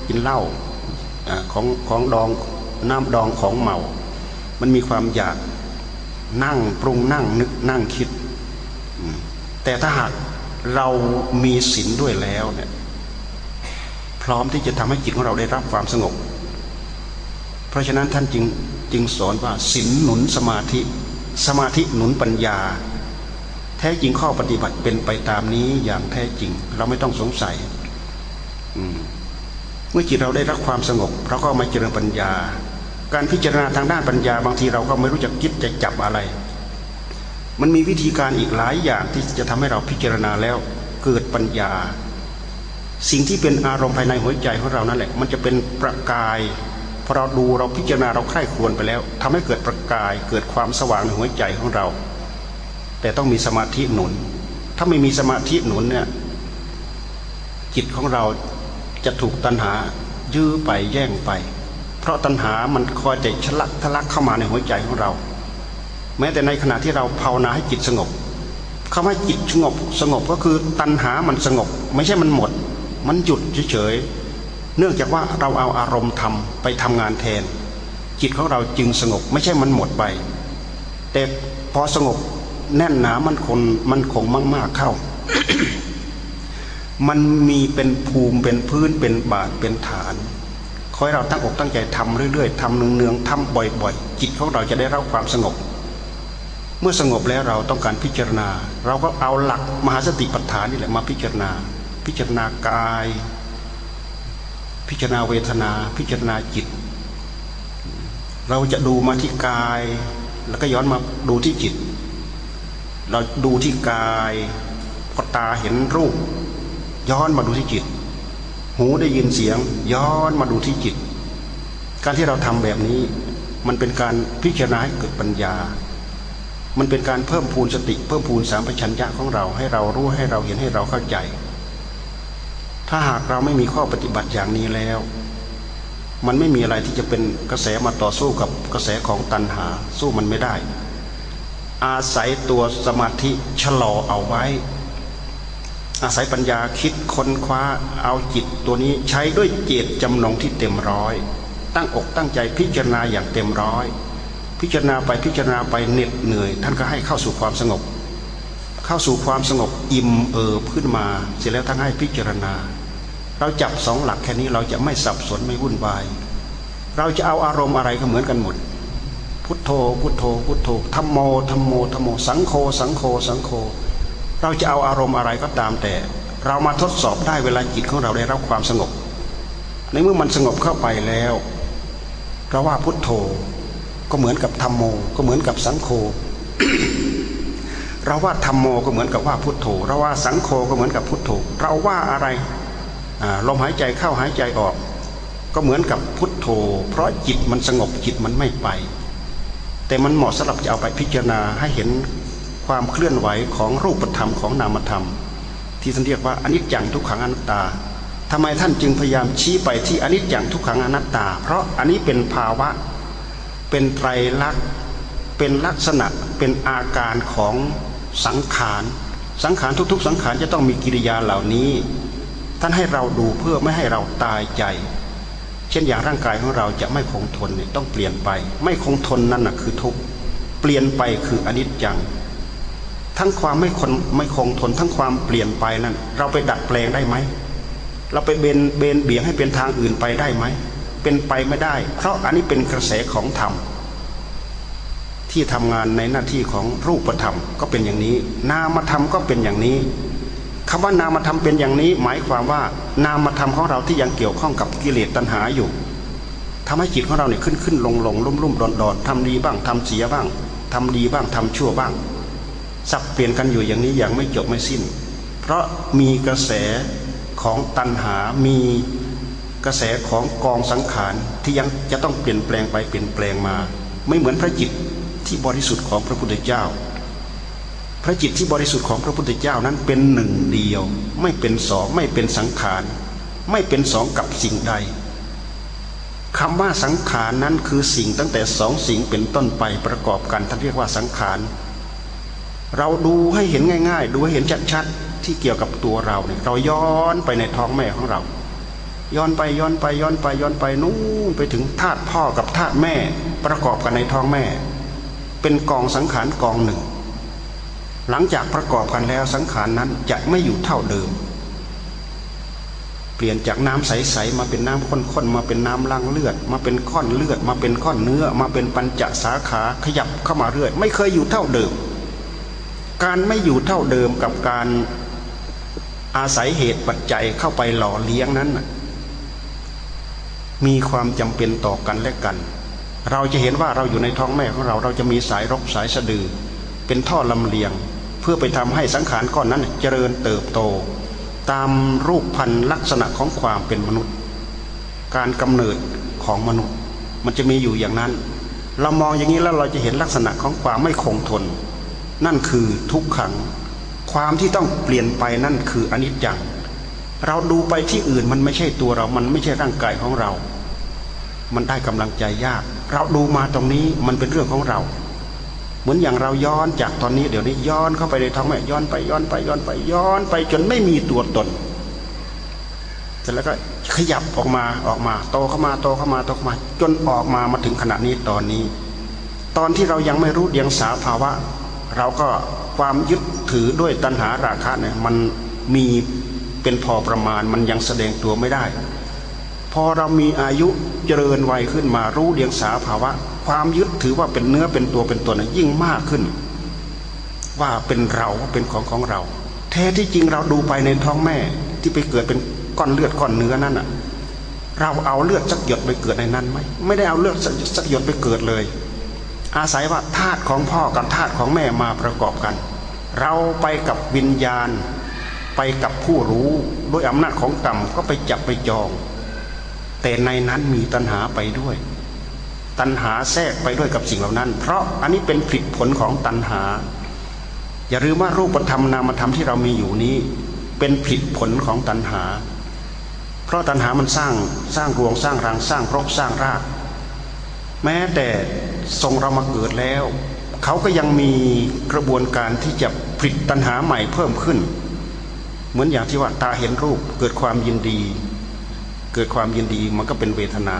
กินเหล้าของของดองน้ำดองของเมา มันมีความอยากนั่งปรุงนั่งนึกนั่งคิด แต่ถ้าหากเรามีศีลด้วยแล้วเนี่ยพร้อมที่จะทำให้จิตของเราได้รับความสงบ เพราะฉะนั้นท่านจึง จึงสอนว่าศีลหนุนสมาธิ สมาธิหนุนปัญญา แท้จริงข้อปฏิบัติเป็นไปตามนี้อย่างแท้จริง เราไม่ต้องสงสัยเมื่อจิตเราได้รับความสงบเราก็มาเจริญปัญญา การพิจารณาทางด้านปัญญา บางทีเราก็ไม่รู้จักคิดจะจับอะไร มันมีวิธีการอีกหลายอย่างที่จะทำให้เราพิจารณาแล้วเกิดปัญญา สิ่งที่เป็นอารมณ์ภายในหัวใจของเรานั่นแหละ มันจะเป็นประกาย พอเราดูเราพิจารณาเราใคร่ควรไปแล้วทำให้เกิดประกายเกิดความสว่างในหัวใจของเรา แต่ต้องมีสมาธิหนุน ถ้าไม่มีสมาธิหนุนเนี่ยจิตของเราจะถูกตัณหายื้อไปแย่งไป เพราะตัณหามันคอยจะฉลักทะลักเข้ามาในหัวใจของเรา แม้แต่ในขณะที่เราภาวนาให้จิตสงบคำว่าจิตสงบสงบก็คือตัณหามันสงบ ไม่ใช่มันหมด มันหยุดเฉยๆ เนื่องจากว่าเราเอาอารมณ์ทำไปทำงานแทน จิตของเราจึงสงบไม่ใช่มันหมดไป แต่พอสงบแน่นหนามันคงมันคงมากๆเข้า มันมีเป็นภูมิเป็นพื้นเป็นบาทเป็นฐานคอยเราตั้งอกตั้งใจทำเรื่อยๆทำเนืองๆทำบ่อยๆ จิตของเราจะได้รับความสงบ เมื่อสงบแล้วเราต้องการพิจารณา เราก็เอาหลักมหาสติปัฏฐานนี่แหละมาพิจารณา พิจารณากาย พิจารณาเวทนาพิจารณาจิต เราจะดูมาที่กาย แล้วก็ย้อนมาดูที่จิต เราดูที่กายพอตาเห็นรูป ย้อนมาดูที่จิต หูได้ยินเสียง ย้อนมาดูที่จิต การที่เราทำแบบนี้ มันเป็นการพิจารณาให้เกิดปัญญา มันเป็นการเพิ่มพูนสติ เพิ่มพูนสามปัญญะของเราให้เรารู้ให้เราเห็นให้เราเข้าใจ ถ้าหากเราไม่มีข้อปฏิบัติอย่างนี้แล้ว มันไม่มีอะไรที่จะเป็นกระแสมาต่อสู้กับกระแสของตัณหา สู้มันไม่ได้ อาศัยตัวสมาธิชะลอเอาไว้ อาศัยปัญญาคิดค้นคว้าเอาจิตตัวนี้ใช้ด้วยเจตจำนงที่เต็มร้อย ตั้งอกตั้งใจพิจารณาอย่างเต็มร้อย พิจารณาไปพิจารณาไปเหน็ดเหนื่อย ท่านก็ให้เข้าสู่ความสงบ เข้าสู่ความสงบอิ่มเอิบขึ้นมา เสร็จแล้วท่านให้พิจารณา เราจับสองหลักแค่นี้เราจะไม่สับสนไม่วุ่นวาย เราจะเอาอารมณ์อะไรก็เหมือนกันหมด พุทโธ พุทโธ พุทโธธรรมโมธรรมโมธรรมโม สังโฆสังโฆสังโฆเราจะเอาอารมณ์อะไรก็ตามแต่ เรามาทดสอบได้เวลาจิตของเราได้รับความสงบ ในเมื่อมันสงบเข้าไปแล้วเราว่าพุทโธก็เหมือนกับธรรมโม ก็เหมือนกับสังโฆเราว่าธรรมโมก็เหมือนกับว่าพุทโธเราว่าสังโฆก็เหมือนกับพุทโธเราว่าอะไร ลมหายใจเข้าหายใจออก ก็เหมือนกับพุทโธ เพราะจิตมันสงบจิตมันไม่ไป แต่มันเหมาะสำหรับจะเอาไปพิจารณาให้เห็นความเคลื่อนไหวของรูปธรรมของนามธรรม ที่ท่านเรียกว่าอนิจจังทุกขังอนัตตาทำไมท่านจึงพยายามชี้ไปที่อนิจจังทุกขังอนัตตา เพราะอันนี้เป็นภาวะ เป็นไตรลักษณ์เป็นลักษณะเป็นอาการของสังขาร สังขารทุกๆ สังขารจะต้องมีกิริยาเหล่านี้ ท่านให้เราดูเพื่อไม่ให้เราตายใจ เช่นอย่างร่างกายของเราจะไม่คงทนเนี่ยต้องเปลี่ยนไป ไม่คงทนนั่นนะคือทุกข์เปลี่ยนไปคืออนิจจัง ทั้งความไม่คงไม่คงทน ทั้งความเปลี่ยนไปนั้นเราไปดัดแปลงได้ไหมเราไปเบนเบนเบี่ยงให้เป็นทางอื่นไปได้ไหมเป็นไปไม่ได้ เพราะอันนี้เป็นกระแสของธรรมที่ทำงานในหน้าที่ของรูปธรรมก็เป็นอย่างนี้ นามธรรมก็เป็นอย่างนี้ คำว่านามธรรมเป็นอย่างนี้ หมายความว่านามธรรมของเราที่ยังเกี่ยวข้องกับกิเลสตัณหาอยู่ทำให้จิตของเราเนี่ยขึ้นขึ้นลงลงลุ่มลุ่มดอนดอนทำดีบ้างทำเสียบ้างทำดีบ้างทำชั่วบ้าง สับเปลี่ยนกันอยู่อย่างนี้อย่างไม่จบไม่สิ้น เพราะมีกระแสของตัณหา มีกระแสของกองสังขารที่ยังจะต้องเปลี่ยนแปลงไปเปลี่ยนแปลงมา ไม่เหมือนพระจิตที่บริสุทธิ์ของพระพุทธเจ้า พระจิตที่บริสุทธิ์ของพระพุทธเจ้านั้นเป็นหนึ่งเดียว ไม่เป็นสองไม่เป็นสังขาร ไม่เป็นสองกับสิ่งใดคำว่าสังขารนั้นคือสิ่งตั้งแต่สองสิ่งเป็นต้นไปประกอบกันท่านเรียกว่าสังขาร เราดูให้เห็นง่าย ๆ ดูให้เห็นชัดๆที่เกี่ยวกับตัวเราเนี่ยเราย้อนไปในท้องแม่ของเรา ย้อนไปย้อนไปย้อนไปย้อนไปนู่นไปถึงธาตุพ่อกับธาตุแม่ประกอบกันในท้องแม่ เป็นกองสังขารกองหนึ่ง หลังจากประกอบกันแล้วสังขารนั้นจะไม่อยู่เท่าเดิม เปลี่ยนจากน้ำใสๆมาเป็นน้ำข้นๆมาเป็นน้ำลังเลือด มาเป็นข้อนเลือด มาเป็นข้อนเนื้อ มาเป็นปัญจสาขาขยับเข้ามาเรื่อย ไม่เคยอยู่เท่าเดิม การไม่อยู่เท่าเดิมกับการอาศัยเหตุปัจจัยเข้าไปหล่อเลี้ยงนั้น มีความจำเป็นต่อกันและกัน เราจะเห็นว่าเราอยู่ในท้องแม่ของเราเราจะมีสายรกสายสะดือ เป็นท่อลำเลียง พื่อไปทำให้สังขารก้อนนั้นเจริญเติบโต ตามรูปพันลักษณะของความเป็นมนุษย์ การกำเนิดของมนุษย์ มันจะมีอยู่อย่างนั้น เรามองอย่างนี้แล้วเราจะเห็นลักษณะของความไม่คงทน นั่นคือทุกขัง ความที่ต้องเปลี่ยนไปนั่นคืออนิจจัง เราดูไปที่อื่นมันไม่ใช่ตัวเรา มันไม่ใช่ร่างกายของเรา มันได้กำลังใจยาก เราดูมาตรงนี้มันเป็นเรื่องของเรา เหมือนอย่างเราย้อนจากตอนนี้เดี๋ยวนี้ย้อนเข้าไปในท้องแม่ย้อนไปย้อนไปย้อนไปย้อนไปจนไม่มีตัวตนเสร็จแล้วก็ขยับออกมาออกมา โตเข้ามาโตเข้ามาโตเข้ามา จนออกมามาถึงขณะนี้ตอนนี้ ตอนที่เรายังไม่รู้เดียงสาภาวะ เราก็ความยึดถือด้วยตัณหาราคะเนี่ยมันมีเป็นพอประมาณมันยังแสดงตัวไม่ได้ พอเรามีอายุเจริญวัยขึ้นมารู้เดียงสาภาวะ ความยึดถือว่าเป็นเนื้อเป็นตัวเป็นตนยิ่งมากขึ้น ว่าเป็นเราว่าเป็นของของเรา แท้ที่จริงเราดูไปในท้องแม่ที่ไปเกิดเป็นก้อนเลือดก้อนเนื้อนั่นอะเราเอาเลือดสักหยดไปเกิดในนั้นไหมไม่ได้เอาเลือดสักหยดไปเกิดเลย อาศัยว่าธาตุของพ่อกับธาตุของแม่มาประกอบกัน เราไปกับวิญญาณ ไปกับผู้รู้ด้วยอำนาจของกรรมก็ไปจับไปจอง แต่ในนั้นมีตัณหาไปด้วย ตัณหาแทรกไปด้วยกับสิ่งเหล่านั้น เพราะอันนี้เป็นผลผลของตัณหา อย่าลืมว่ารูปธรรมนามธรรมที่เรามีอยู่นี้ เป็นผลผลของตัณหา เพราะตัณหามันสร้างสร้างรวงสร้างรังสร้างรกสร้างราก แม้แต่ทรงเรามาเกิดแล้ว เขาก็ยังมีกระบวนการที่จะผลิตตัณหาใหม่เพิ่มขึ้น เหมือนอย่างที่ว่าตาเห็นรูปเกิดความยินดี เกิดความยินดีมันก็เป็นเวทนา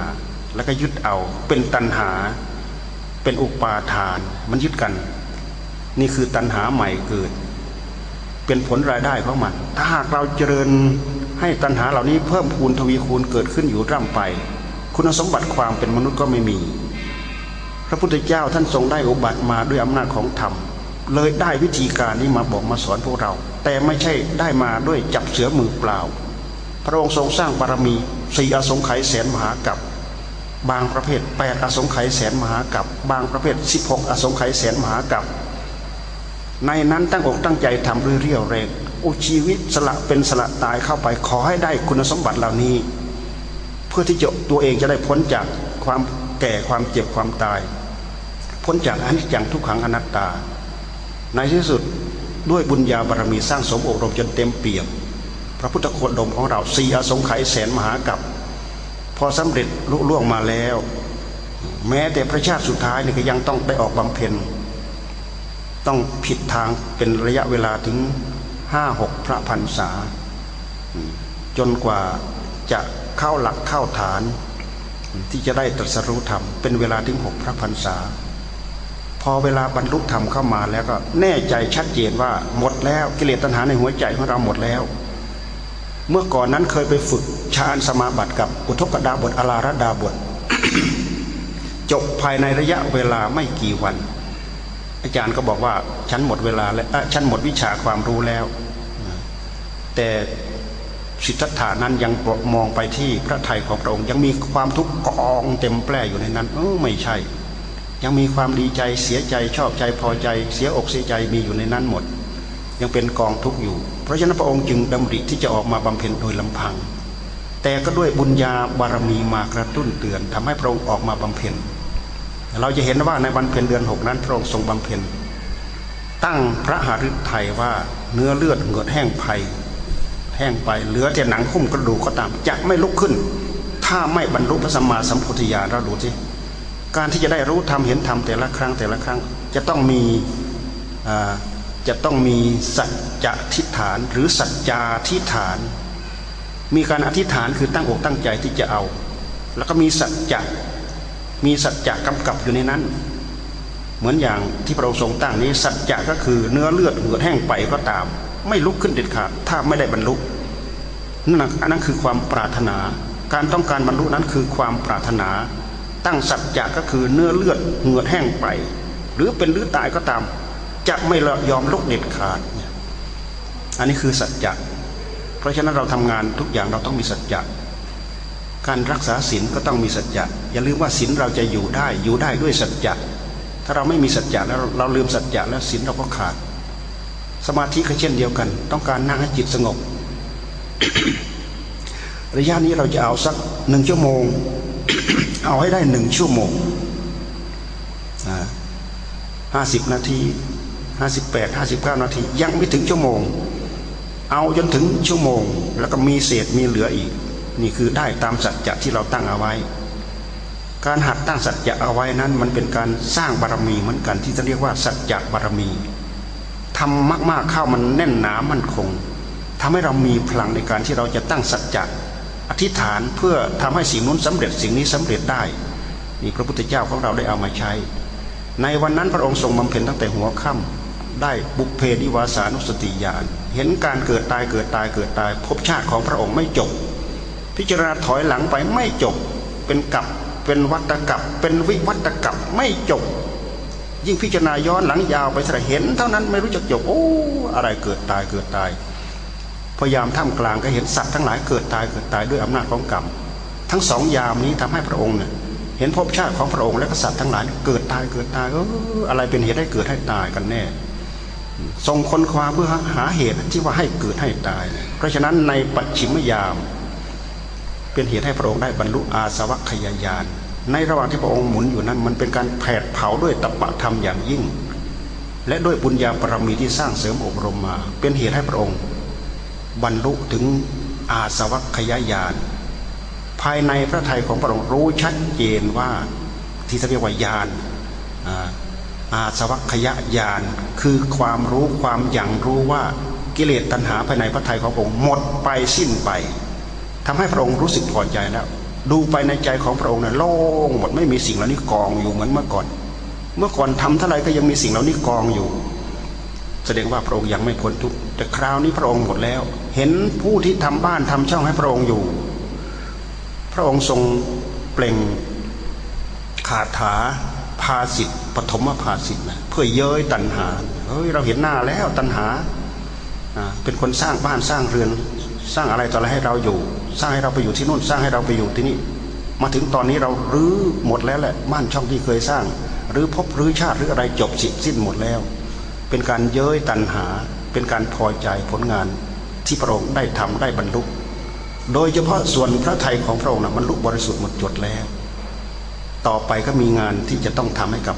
แล้วก็ยึดเอา เป็นตัณหา เป็นอุปาทาน มันยึดกัน นี่คือตัณหาใหม่เกิด เป็นผลรายได้ของมัน ถ้าหากเราเจริญให้ตัณหาเหล่านี้เพิ่มพูนทวีคูณเกิดขึ้นอยู่ร่ำไป คุณสมบัติความเป็นมนุษย์ก็ไม่มี พระพุทธเจ้าท่านทรงได้อุบัติมาด้วยอำนาจของธรรม เลยได้วิธีการนี้มาบอกมาสอนพวกเรา แต่ไม่ใช่ได้มาด้วยจับเสือมือเปล่า พระองค์ทรงสร้างบารมีสี่อสงไขยแสนมหากับ บางประเภทแปดอสงไขยแสนมหากับบางประเภทสิบหกอสงไขยแสนมหากับ ในนั้นตั้งอกตั้งใจทำเรี่ยวแรงอุชีวิตสละเป็นสละตายเข้าไปขอให้ได้คุณสมบัติเหล่านี้ เพื่อที่จะตัวเองจะได้พ้นจากความแก่ความเจ็บความตาย พ้นจากอนิจจังทุกขังอนัตตา ในที่สุดด้วยบุญญาบารมีสร้างสมอบรมจนเต็มเปี่ยม พระพุทธโคดมของเราสี่อสงไขยแสนมหากับ พอสำเร็จลุล่วงมาแล้ว แม้แต่พระชาติสุดท้ายนี่ก็ยังต้องได้ออกบำเพ็ญ ต้องผิดทางเป็นระยะเวลาถึงห้าหกพระพันษา จนกว่าจะเข้าหลักเข้าฐานที่จะได้ตรัสรู้ธรรมเป็นเวลาถึงหกพระพันษา พอเวลาบรรลุธรรมเข้ามาแล้วก็แน่ใจชัดเจนว่าหมดแล้วกิเลสตัณหาในหัวใจของเราหมดแล้ว เมื่อก่อนนั้นเคยไปฝึก ฌานสมาบัติกับอุทกดาบทอลาระดาบท จบภายในระยะเวลาไม่กี่วัน อาจารย์ก็บอกว่าฉันหมดเวลาแล้วฉันหมดวิชาความรู้แล้ว แต่สิทธัตถานั้นยังมองไปที่พระไทยของพระองค์ ยังมีความทุกข์กองเต็มแปร่อยู่ในนั้นเออไม่ใช่ ยังมีความดีใจเสียใจชอบใจพอใจ เสียอกเสียใจมีอยู่ในนั้นหมด ยังเป็นกองทุกข์อยู่ เพราะฉะนั้นพระองค์จึงดำริที่จะออกมาบำเพ็ญโดยลำพัง แต่ก็ด้วยบุญญาบารมีมากระตุ้นเตือนทำให้พระองค์ออกมาบำเพ็ญ เราจะเห็นว่าในวันเพ็ญเดือนหกนั้นพระองค์ทรงบำเพ็ญ ตั้งพระหฤทัยว่าเนื้อเลือดเหงือดแห้งภัยแห้งไปเหลือแต่หนังหุ้มกระดูกก็ตามจะไม่ลุกขึ้น ถ้าไม่บรรลุพระสัมมาสัมพุทธญาณเราดูสิการที่จะได้รู้ธรรมเห็นธรรมแต่ละครั้งแต่ละครั้ง จะต้องมีจะต้องมีสัจจะทิฏฐานหรือสัจจาทิฏฐาน มีการอธิษฐานคือตั้งอกตั้งใจที่จะเอา แล้วก็มีสัจจะมีสัจจะกำกับอยู่ในนั้น เหมือนอย่างที่พระองค์ทรงตั้งนี้สัจจะก็คือเนื้อเลือดเหือดแห้งไปก็ตาม ไม่ลุกขึ้นเด็ดขาดถ้าไม่ได้บรรลุนั่นอันั่นคือความปรารถนา การต้องการบรรลุนั้นคือความปรารถนา ตั้งสัจจะก็คือเนื้อเลือดเหงื่อแห้งไป หรือเป็นหรือตายก็ตาม จะไม่ยอมลุกเด็ดขาด อันนี้คือสัจจะ ราะฉะนั้นเราทำงานทุกอย่างเราต้องมีสัจจะการรักษาศีลก็ต้องมีสัจจะอย่าลืมว่าศีลเราจะอยู่ได้อยู่ได้ด้วยสัจจะถ้าเราไม่มีสัจจะแล้วเราลืมสัจจะแล้วศีลเราก็ขาด สมาธิก็เช่นเดียวกัน ต้องการนั่งให้จิตสงบ ระยะนี้เราจะเอาสักหนึ่งชั่วโมง เอาให้ได้หนึ่งชั่วโมงห้าสิบนาทีห้าสิบแปดห้าสิบเก้านาที ยังไม่ถึงชั่วโมง เอาจนถึงชั่วโมง แล้วก็มีเศษมีเหลืออีก นี่คือได้ตามสัจจะที่เราตั้งเอาไว้ การหัดตั้งสัจจะเอาไว้นั้น มันเป็นการสร้างบารมีเหมือนกันที่จะเรียกว่าสัจจะบารมีทำมากๆเข้ามันแน่นหนามันคงทำให้เรามีพลังในการที่เราจะตั้งสัจจะอธิษฐานเพื่อทำให้สิ่งนู้นสำเร็จสิ่งนี้สำเร็จได้นี่พระพุทธเจ้าของเราได้เอามาใช้ ในวันนั้นพระองค์ทรงบำเพ็ญตั้งแต่หัวค่ำได้บุพเพนิวาสานุสติญาณ เห็นการเกิดตายเกิดตายเกิดตายภพชาติของพระองค์ไม่จบ พิจารณาถอยหลังไปไม่จบเป็นกับเป็นวัตกับเป็นวิวัตกับไม่จบ ยิ่งพิจารณาย้อนหลังยาวไปเห็น เท่านั้นไม่รู้จักจบโอ้อะไรเกิดตายเกิดตาย พยายามท่ามกลางก็เห็นสัตว์ทั้งหลายเกิดตายเกิดตายด้วยอำนาจของกรรมทั้งสองยามนี้ทำให้พระองค์เนี่ยเห็นภพชาติของพระองค์และกษัตริย์ทั้งหลายเกิดตายเกิดตายเอออะไรเป็นเหตุให้เกิดให้ตายกันแน่ ทรงค้นคว้าเพื่อหาเหตุที่ว่าให้เกิดให้ตาย เพราะฉะนั้นในปัจฉิมยาม เป็นเหตุให้พระองค์ได้บรรลุอาสวัคยายาน ในระหว่างที่พระองค์หมุนอยู่นั้น มันเป็นการแผดเผาด้วยตปะธรรมอย่างยิ่ง และด้วยบุญญาปรมีที่สร้างเสริมอบรมมา เป็นเหตุให้พระองค์ บรรลุถึงอาสวัคยายาน ภายในพระทัยของพระองค์รู้ชัดเจนว่าที่เรียกว่าญาณ อาสวัคยญาณคือความรู้ความอย่างรู้ว่ากิเลสตัณหาภายในพระทัยของพระองค์หมดไปสิ้นไปทำให้พระองค์รู้สึกพอใจแล้ว ดูไปในใจของพระองค์นะ่ะโล่งหมดไม่มีสิ่งเหล่านี้กองอยู่เหมือนเมื่อก่อน เมื่อก่อนทำเท่าไรก็ยังมีสิ่งเหล่านี้กองอยู่ แสดงว่าพระองค์ยังไม่พ้นทุกข์แต่คราวนี้พระองค์หมดแล้ว เห็นผู้ที่ทำบ้านทำช่องให้พระองค์อยู่ พระองค์ทรงเปล่งขาถาภาสิทธ ปฐมภาสิทธินะเพื่อเย้ยตัณหาเฮ้ยเราเห็นหน้าแล้วตัณหาเป็นคนสร้างบ้านสร้างเรือน สร้างอะไรต่ออะไรให้เราอยู่ สร้างให้เราไปอยู่ที่นู่น สร้างให้เราไปอยู่ที่นี่ มาถึงตอนนี้เรารื้อหมดแล้วแหละบ้านช่องที่เคยสร้างหรือพบรื้อชาติหรืออะไรจบสิ้นสิ้นหมดแล้ว เป็นการเย้ยตัณหา เป็นการพอใจผลงานที่พระองค์ได้ทำได้บรรลุโดยเฉพาะส่วนพระไทยของพระองค์นะมันลุบริสุทธิ์หมดจดแล้ว ต่อไปก็มีงานที่จะต้องทำให้กับ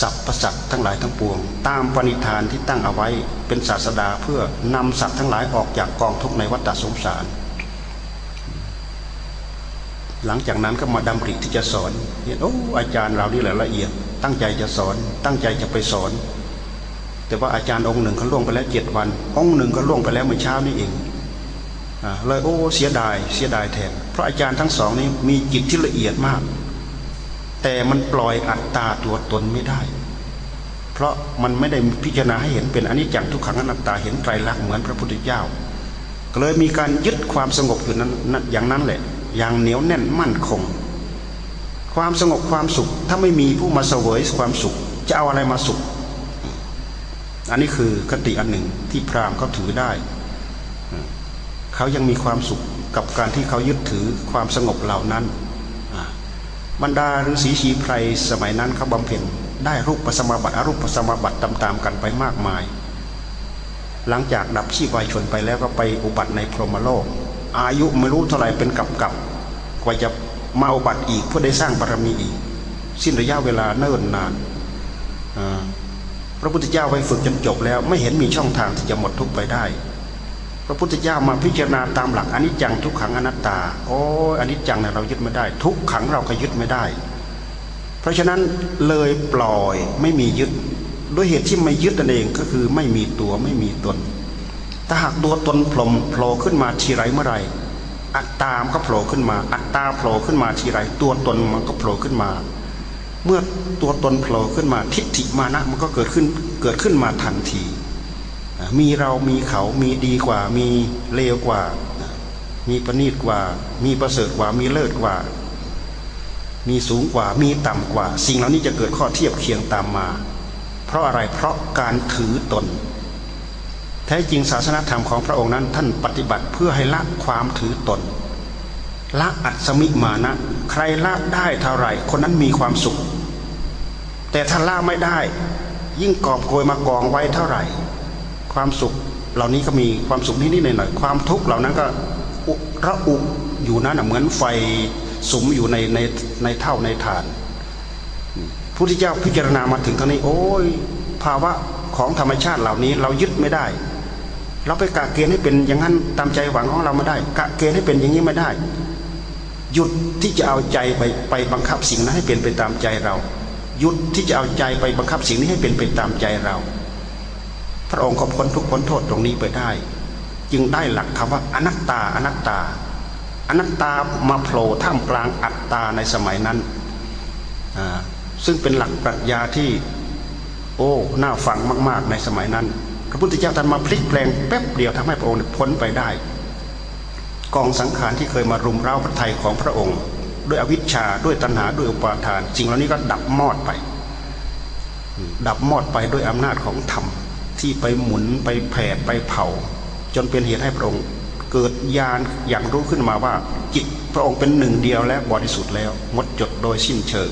สัพพสัตว์ทั้งหลายทั้งปวง ตามปณิธานที่ตั้งเอาไว้เป็นศาสดาเพื่อนำสัตว์ทั้งหลายออกจากกองทุกข์ในวัฏสงสาร หลังจากนั้นก็มาดำริที่จะสอนเห็นโอ้อาจารย์เรานี่แหละละเอียด ตั้งใจจะสอน ตั้งใจจะไปสอน แต่ว่าอาจารย์องค์หนึ่งเขาล่วงไปแล้วเจ็ดวัน องค์หนึ่งก็ล่วงไปแล้วเมื่อเช้านี้เองเลยโอ้เสียดายเสียดายแทนเพราะอาจารย์ทั้งสองนี้มีจิตที่ละเอียดมาก แต่มันปล่อยอัตตาตัวตนไม่ได้ เพราะมันไม่ได้พิจารณาให้เห็นเป็นอนิจจังทุกขังอนัตตาเห็นไตรลักษณ์เหมือนพระพุทธเจ้าก็เลยมีการยึดความสงบอยู่นั้นอย่างนั้นแหละ อย่างเหนียวแน่นมั่นคง ความสงบความสุข ถ้าไม่มีผู้มาเสวยความสุข จะเอาอะไรมาสุข อันนี้คือคติอันหนึ่งที่พราหมณ์เขาถือได้ เขายังมีความสุขกับการที่เขายึดถือความสงบเหล่านั้น บรรดาฤาษีชีไพรสมัยนั้นเขาบำเพ็ญได้รูปปัสมาบัติอรูปปัสมาบัติตามๆกันไปมากมาย หลังจากดับชีพวายชนไปแล้วก็ไปอุบัติในพรหมโลก อายุไม่รู้เท่าไหร่เป็นกับกับกว่าจะมาอุบัติอีกเพื่อได้สร้างบารมีอีก สิ้นระยะเวลาเนิ่นนานพระพุทธเจ้าไปฝึกจนจบแล้วไม่เห็นมีช่องทางที่จะหมดทุกไปได้ พระพุทธเจ้ามาพิจารณาตามหลักอนิจจังทุกขังอนัตตา โอ้อนิจจังเนี่ยเรายึดไม่ได้ ทุกขังเราก็ยึดไม่ได้ เพราะฉะนั้นเลยปล่อยไม่มียึดด้วยเหตุที่ไม่ยึดนั่นเองก็คือไม่มีตัวไม่มีตน ถ้าหากตัวตนพลมโผล่ขึ้นมาทีไรเมื่อไรอัตตามก็โผล่ขึ้นมา อัตตาโผล่ขึ้นมาทีไรตัวตนมันก็โผล่ขึ้นมา เมื่อตัวตนโผล่ขึ้นมาทิฏฐิมานะมันก็เกิดขึ้นเกิดขึ้นมาทันที มีเรามีเขามีดีกว่า มีเลวกว่า มีประณีตกว่า มีประเสริฐกว่า มีเลิศกว่า มีสูงกว่า มีต่ำกว่า สิ่งเหล่านี้จะเกิดข้อเทียบเคียงตามมา เพราะอะไรเพราะการถือตน แท้จริงศาสนาธรรมของพระองค์นั้น ท่านปฏิบัติเพื่อให้ละความถือตน ละอัศมิมานะ ใครละได้เท่าไหร่คนนั้นมีความสุข แต่ถ้าละไม่ได้ ยิ่งกอบโกยมากองไว้เท่าไหร่ ความสุขเหล่านี้ก็มีความสุขนิดๆหน่อยๆความทุกข์เหล่านั้นก็ระอุอยู่นั้นเหมือนไฟสุมอยู่ในในในเท่าในฐานพุทธเจ้าพิจารณามาถึงตรงนี้ โอ้ยภาวะของธรรมชาติเหล่านี้เรายึดไม่ได้ เราไปกะเกณฑ์ให้เป็นอย่างนั้นตามใจหวังของเราไม่ได้ กะเกณฑ์ให้เป็นอย่างนี้ไม่ได้ หยุดที่จะเอาใจไปไปบังคับสิ่งนั้นให้เป็นไปตามใจเรา หยุดที่จะเอาใจไปบังคับสิ่งนี้ให้เป็นไปตามใจเรา พระองค์ก็พ้นทุกพ้นโทษตรงนี้ไปได้ จึงได้หลักคำว่าอนัตตาอนัตตา อนัตตามาโผล่ท่ามกลางอัตตาในสมัยนั้นซึ่งเป็นหลักปรัชญาที่ โอ้น่าฟังมาก ๆ ในสมัยนั้น พระพุทธเจ้าท่านมาพลิกแปลงแป๊บเดียวทำให้พระองค์พ้นไปได้ กองสังขารที่เคยมารุมเร้าพระทัยของพระองค์ ด้วยอวิชชาด้วยตัณหาด้วยอุปาทานสิ่งเหล่านี้ก็ดับมอดไป ดับมอดไปด้วยอำนาจของธรรม ที่ไปหมุนไปแผดไปเผา จนเป็นเหตุให้พระองค์ เกิดญาณอย่างรู้ขึ้นมาว่า จิตพระองค์เป็นหนึ่งเดียวและบริสุทธิ์แล้วหมดจดโดยสิ้นเชิง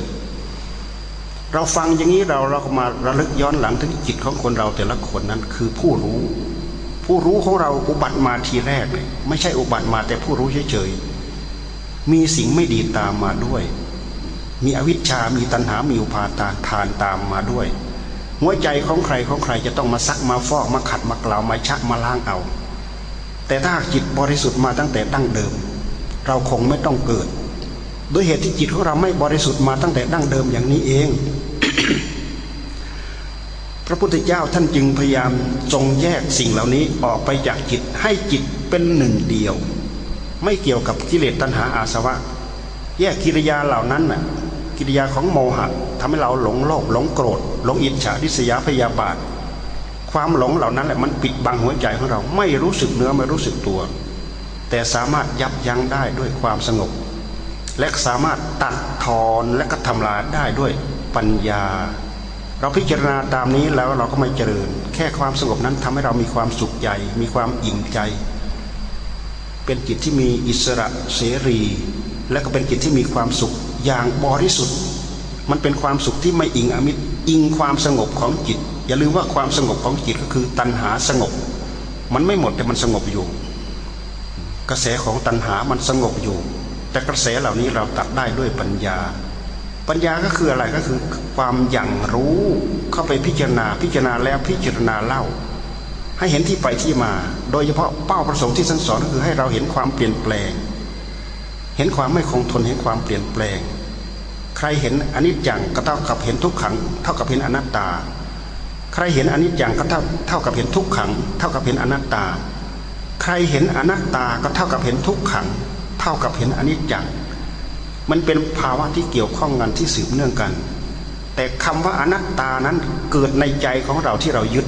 เราฟังอย่างนี้เราเราก็มาระลึกย้อนหลังถึงจิตของคนเราแต่ละคนนั้นคือผู้รู้ ผู้รู้ของเราอุบัติมาทีแรกเลยไม่ใช่อุบัติมาแต่ผู้รู้เฉยๆมีสิ่งไม่ดีตามมาด้วย มีอวิชชา มีตัณหา มีอุปาทานทานตามมาด้วย หัวใจของใครของใครจะต้องมาซักมาฟอกมาขัดมากล่าวมาชักมาล้างเอา แต่ถ้าจิตบริสุทธิ์มาตั้งแต่ดั้งเดิม เราคงไม่ต้องเกิดโดยเหตุที่จิตของเราไม่บริสุทธิ์มาตั้งแต่ดั้งเดิมอย่างนี้เอง พระพุทธเจ้าท่านจึงพยายามทรงแยกสิ่งเหล่านี้ออกไปจากจิตให้จิตเป็นหนึ่งเดียว ไม่เกี่ยวกับกิเลสตัณหาอาสวะ แยกกิริยาเหล่านั้นน่ะ กิริยาของโมหะทำให้เราหลงโลภหลงโกรธ หลงอิจฉาทิษยาพยาบาท ความหลงเหล่านั้นแหละมันปิดบังหัวใจของเราไม่รู้สึกเนื้อไม่รู้สึกตัว แต่สามารถยับยั้งได้ด้วยความสงบ และสามารถตัดทอนและก็ทำลายได้ด้วยปัญญา เราพิจารณาตามนี้แล้วเราก็ไม่เจริญ แค่ความสงบนั้นทำให้เรามีความสุขใจ มีความอิ่มใจ เป็นจิตที่มีอิสระเสรี และก็เป็นจิตที่มีความสุข อย่างบริสุทธิ์ มันเป็นความสุขที่ไม่อิงอมิตรอิงความสงบของจิต อย่าลืมว่าความสงบของจิตก็คือตัณหาสงบ มันไม่หมดแต่มันสงบอยู่ กระแสของตัณหามันสงบอยู่ แต่กระแสเหล่านี้เราตัดได้ด้วยปัญญา ปัญญาก็คืออะไรก็คือความอย่างรู้เข้าไปพิจารณาพิจารณาแล้วพิจารณาเล่า ให้เห็นที่ไปที่มา โดยเฉพาะเป้าประสงค์ที่ท่านสอนก็คือให้เราเห็นความเปลี่ยนแปลง เห็นความไม่คงทนเห็นความเปลี่ยนแปลง ใครเห็นอนิจจังก็เท่ากับเห็นทุกขัง เท่ากับเห็นอนัตตา ใครเห็นอนิจจังก็เท่าเท่ากับเห็นทุกขัง เท่ากับเห็นอนัตตา ใครเห็นอนัตตาก็เท่ากับเห็นทุกขัง เท่ากับเห็นอนิจจัง มันเป็นภาวะที่เกี่ยวข้องกันที่สืบเนื่องกัน แต่คำว่าอนัตตานั้นเกิดในใจของเราที่เรายึด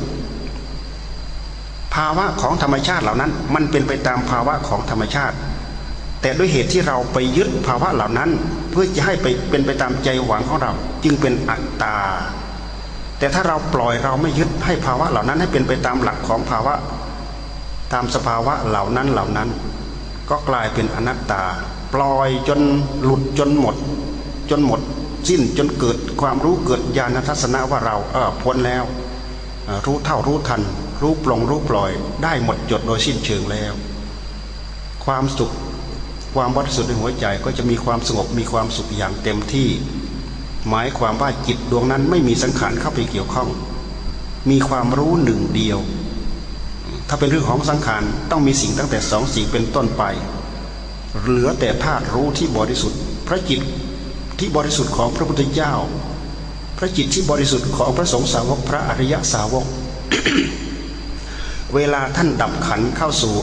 ภาวะของธรรมชาติเหล่านั้น มันเป็นไปตามภาวะของธรรมชาติ แต่ด้วยเหตุที่เราไปยึดภาวะเหล่านั้น เพื่อจะให้ไปเป็นไปตามใจหวังของเราจึงเป็นอัตตา แต่ถ้าเราปล่อยเราไม่ยึดให้ภาวะเหล่านั้นให้เป็นไปตามหลักของภาวะ ตามสภาวะเหล่านั้นเหล่านั้น ก็กลายเป็นอนัตตา ปล่อยจนหลุดจนหมด จนหมด สิ้นจนเกิดความรู้เกิดญาณทัศนะว่าเราเออพ้นแล้ว รู้เท่ารู้ทัน รู้ปลงรู้ปล่อย ได้หมดจดโดยสิ้นเชิงแล้ว ความสุข ความบริสุทธิ์ในหัวใจก็จะมีความสงบมีความสุขอย่างเต็มที่ หมายความว่าจิตดวงนั้นไม่มีสังขารเข้าไปเกี่ยวข้อง มีความรู้หนึ่งเดียว ถ้าเป็นเรื่องของสังขารต้องมีสิ่งตั้งแต่สองสิ่งเป็นต้นไป เหลือแต่ธาตุรู้ที่บริสุทธิ์พระจิตที่บริสุทธิ์ของพระพุทธเจ้า พระจิตที่บริสุทธิ์ของพระสงฆ์สาวกพระอริยสาวก เวลาท่านดับขันเข้าสู่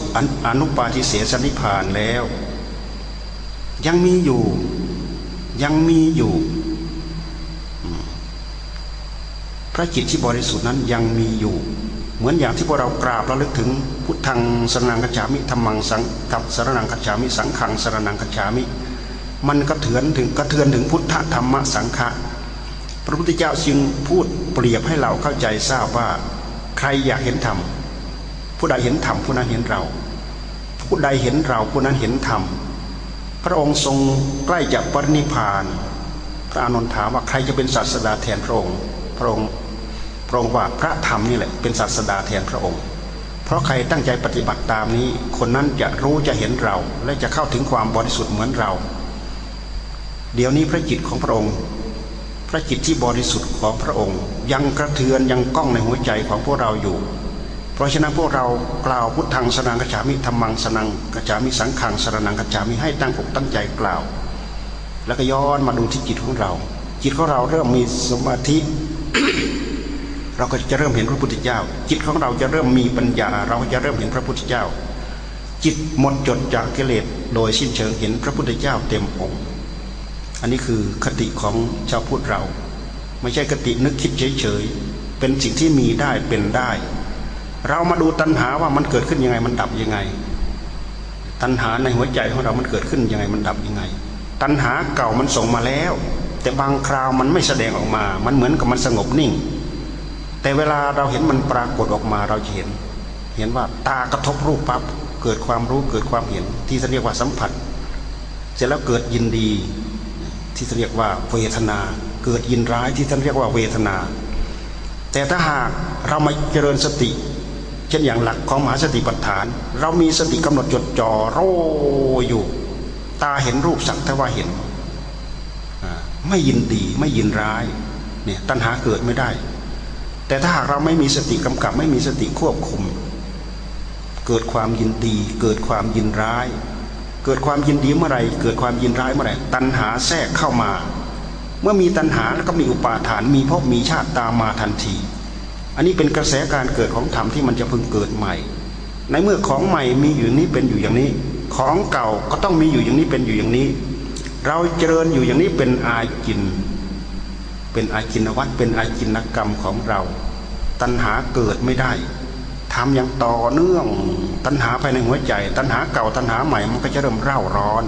อนุปาทิเสสนิพานแล้ว ยังมีอยู่ ยังมีอยู่ พระจิตที่บริสุทธิ์นั้นยังมีอยู่ เหมือนอย่างที่พวกเรากราบระลึกถึง พุทธังสรนังกัจฉามิธรรมังสังกับสรนังกัจฉามิสังขังสรนังกัจฉามิ มันกระเทือนถึงกระเทือนถึงพุทธธรรมสังฆะพระพุทธเจ้าจึงพูดเปรียบให้เราเข้าใจทราบว่า ใครอยากเห็นธรรมผู้ใดเห็นธรรมผู้นั้นเห็นเรา ผู้ใดเห็นเราผู้นั้นเห็นธรรม พระองค์ทรงใกล้จะปรินิพาน พระอานนท์ถามว่าใครจะเป็นศาสดาแทนพระองค์ พระองค์พระองค์ว่าพระธรรมนี่แหละเป็นศาสดาแทนพระองค์ เพราะใครตั้งใจปฏิบัติตามนี้ คนนั้นจะรู้จะเห็นเรา และจะเข้าถึงความบริสุทธิ์เหมือนเรา เดี๋ยวนี้พระจิตของพระองค์ พระจิตที่บริสุทธิ์ของพระองค์ ยังกระเทือนยังก้องในหัวใจของพวกเราอยู่ เพราะฉะนั้นพวกเรากล่าวพุทธังสนังกัจฉามิธรรมังสนังกัจฉามิสังขังสรนังกัจฉามิให้ตั้งอกตั้งใจกล่าว แล้วก็ย้อนมาดูที่จิตของเรา จิตของเราเริ่มมีสมาธิ เราก็จะเริ่มเห็นพระพุทธเจ้า จิตของเราจะเริ่มมีปัญญา เราก็จะเริ่มเห็นพระพุทธเจ้า จิตหมดจดจากกิเลสโดยสิ้นเชิงเห็นพระพุทธเจ้าเต็มองค์อันนี้คือคติของชาวพุทธเรา ไม่ใช่คตินึกคิดเฉยๆเป็นสิ่งที่มีได้เป็นได้ เรามาดูตัณหาว่ามันเกิดขึ้นยังไง มันดับยังไง ตัณหาในหัวใจของเรา มันเกิดขึ้นยังไง มันดับยังไง ตัณหาเก่ามันส่งมาแล้ว แต่บางคราวมันไม่แสดงออกมา มันเหมือนกับมันสงบนิ่ง แต่เวลาเราเห็นมันปรากฏออกมาเราจะเห็น เห็นว่าตากระทบรูปปั๊บเกิดความรู้เกิดความเห็น ที่เรียกว่าสัมผัส เสร็จแล้วเกิดยินดี ที่เรียกว่าเวทนา เกิดยินร้ายที่ท่านเรียกว่าเวทนา แต่ถ้าหากเรามาเจริญสติ เช่นอย่างหลักของมหาสติปัฏฐาน เรามีสติกำหนดจดจ่อโรอยู่ ตาเห็นรูปสักแต่ว่าเห็น ไม่ยินดีไม่ยินร้ายเนี่ยตัณหาเกิดไม่ได้ แต่ถ้าหากเราไม่มีสติกำกับ ไม่มีสติควบคุม เกิดความยินดี เกิดความยินร้าย เกิดความยินดีเมื่อไรเกิดความยินร้ายเมื่อไรตัณหาแทรกเข้ามา เมื่อมีตัณหาแล้วก็มีอุปาทานมีภพมีชาติตามมาทันที อันนี้เป็นกระแสการเกิดของธรรมที่มันจะพึงเกิดใหม่ ในเมื่อของใหม่มีอยู่นี้เป็นอยู่อย่างนี้ ของเก่าก็ต้องมีอยู่อย่างนี้เป็นอยู่อย่างนี้ เราเจริญอยู่อย่างนี้เป็นอาจิน เป็นอาจินวัตเป็นอาจินกรรมของเรา ตัณหาเกิดไม่ได้ทำอย่างต่อเนื่องตัณหาภายในหัวใจ ตัณหาเก่าตัณหาใหม่มันก็จะเริ่มเร่าร้อน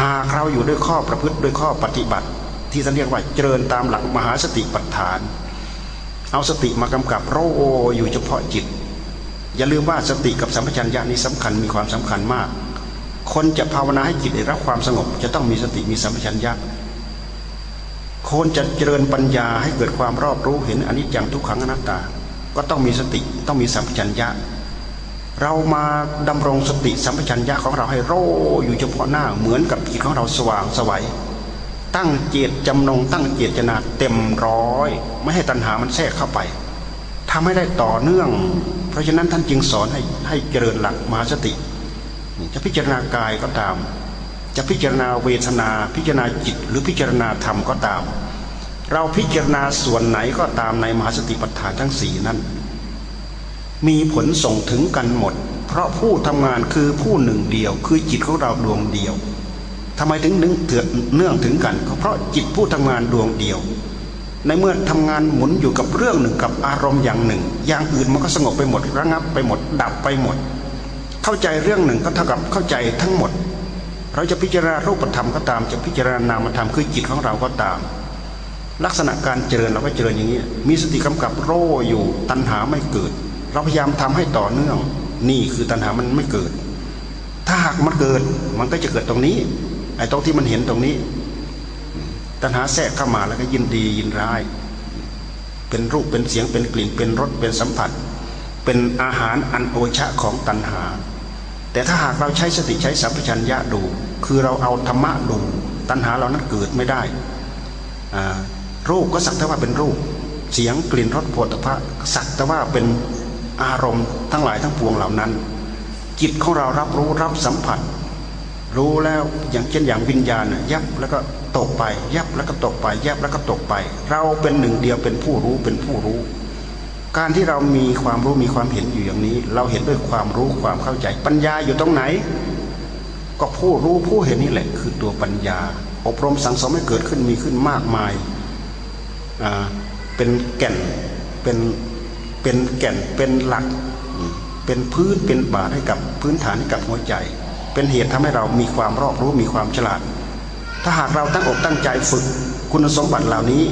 หากเราอยู่ด้วยข้อประพฤติด้วยข้อปฏิบัติ ที่ท่านเรียกว่าเจริญตามหลักมหาสติปัฏฐาน เอาสติมากำกับโรอยู่เฉพาะจิต อย่าลืมว่าสติกับสัมปชัญญะนี้สำคัญมีความสำคัญมาก คนจะภาวนาให้จิตได้รับความสงบ จะต้องมีสติมีสัมปชัญญะคนจะเจริญปัญญาให้เกิดความรอบรู้เห็นอนิจจังทุกขังอนัตตา ก็ต้องมีสติต้องมีสัมปชัญญะ เรามาดำรงสติสัมปชัญญะของเราให้โรอยู่เฉพาะหน้าเหมือนกับจิตของเราสว่างสวัย ตั้งเจตจำนงตั้งเจตนาเต็มร้อย ไม่ให้ตัณหามันแทรกเข้าไปทำให้ได้ต่อเนื่อง เพราะฉะนั้นท่านจึงสอนให้ให้เจริญหลักมหาสติ จะพิจารณากายก็ตาม จะพิจารณาเวทนา พิจารณาจิต หรือพิจารณาธรรมก็ตาม เราพิจารณาส่วนไหนก็ตามในมหาสติปัฏฐานทั้งสี่นั้น มีผลส่งถึงกันหมด เพราะผู้ทำงานคือผู้หนึ่งเดียว คือจิตของเราดวงเดียว ทำไมถึงนึงเถือเนื่องถึงกันก็เพราะจิตผู้ทำงานดวงเดียว ในเมื่อทำงานหมุนอยู่กับเรื่องหนึ่งกับอารมณ์อย่างหนึ่ง อย่างอื่นมันก็สงบไปหมดระงับไปหมด ดับไปหมด เข้าใจเรื่องหนึ่งก็เท่ากับเข้าใจทั้งหมด เราจะพิจารณารูปธรรมก็ตาม จะพิจารณานามธรรมคือจิตของเราก็ตาม ลักษณะการเจริญเราก็เจริญอย่างนี้ มีสติกำกับโรอยู่ตัณหาไม่เกิด เราพยายามทำให้ต่อเนื่อง นี่คือตัณหามันไม่เกิด ถ้าหากมันเกิดมันก็จะเกิดตรงนี้ ไอ้ตรงที่มันเห็นตรงนี้ ตัณหาแทรกเข้ามาแล้วก็ยินดียินร้าย เป็นรูปเป็นเสียงเป็นกลิ่นเป็นรสเป็นสัมผัส เป็นอาหารอันโอชะของตัณหา แต่ถ้าหากเราใช้สติใช้สัมปชัญญะดู คือเราเอาธรรมะดู ตัณหาเรานั้นเกิดไม่ได้รูปก็สักแต่ว่าเป็นรูป เสียงกลิ่นรสโผฏฐะสักแต่ว่าเป็นอารมณ์ทั้งหลายทั้งปวงเหล่านั้น จิตของเรารับรู้รับสัมผัส รู้แล้วอย่างเช่นอย่างวิญญาณยับแล้วก็ตกไป ยับแล้วก็ตกไป ยับแล้วก็ตกไป เราเป็นหนึ่งเดียวเป็นผู้รู้เป็นผู้รู้ การที่เรามีความรู้มีความเห็นอยู่อย่างนี้ เราเห็นด้วยความรู้ความเข้าใจ ปัญญาอยู่ตรงไหน ก็ผู้รู้ผู้เห็นนี่แหละ คือตัวปัญญา อบรมสังสมให้เกิดขึ้นมีขึ้นมากมายเป็นแก่นเป็นเป็นแก่นเป็นหลัก เป็นพื้นเป็นบาทให้กับพื้นฐานให้กับหัวใจ เป็นเหตุทำให้เรามีความรอบรู้มีความฉลาด ถ้าหากเราตั้งอกตั้งใจฝึกคุณสมบัติเหล่านี้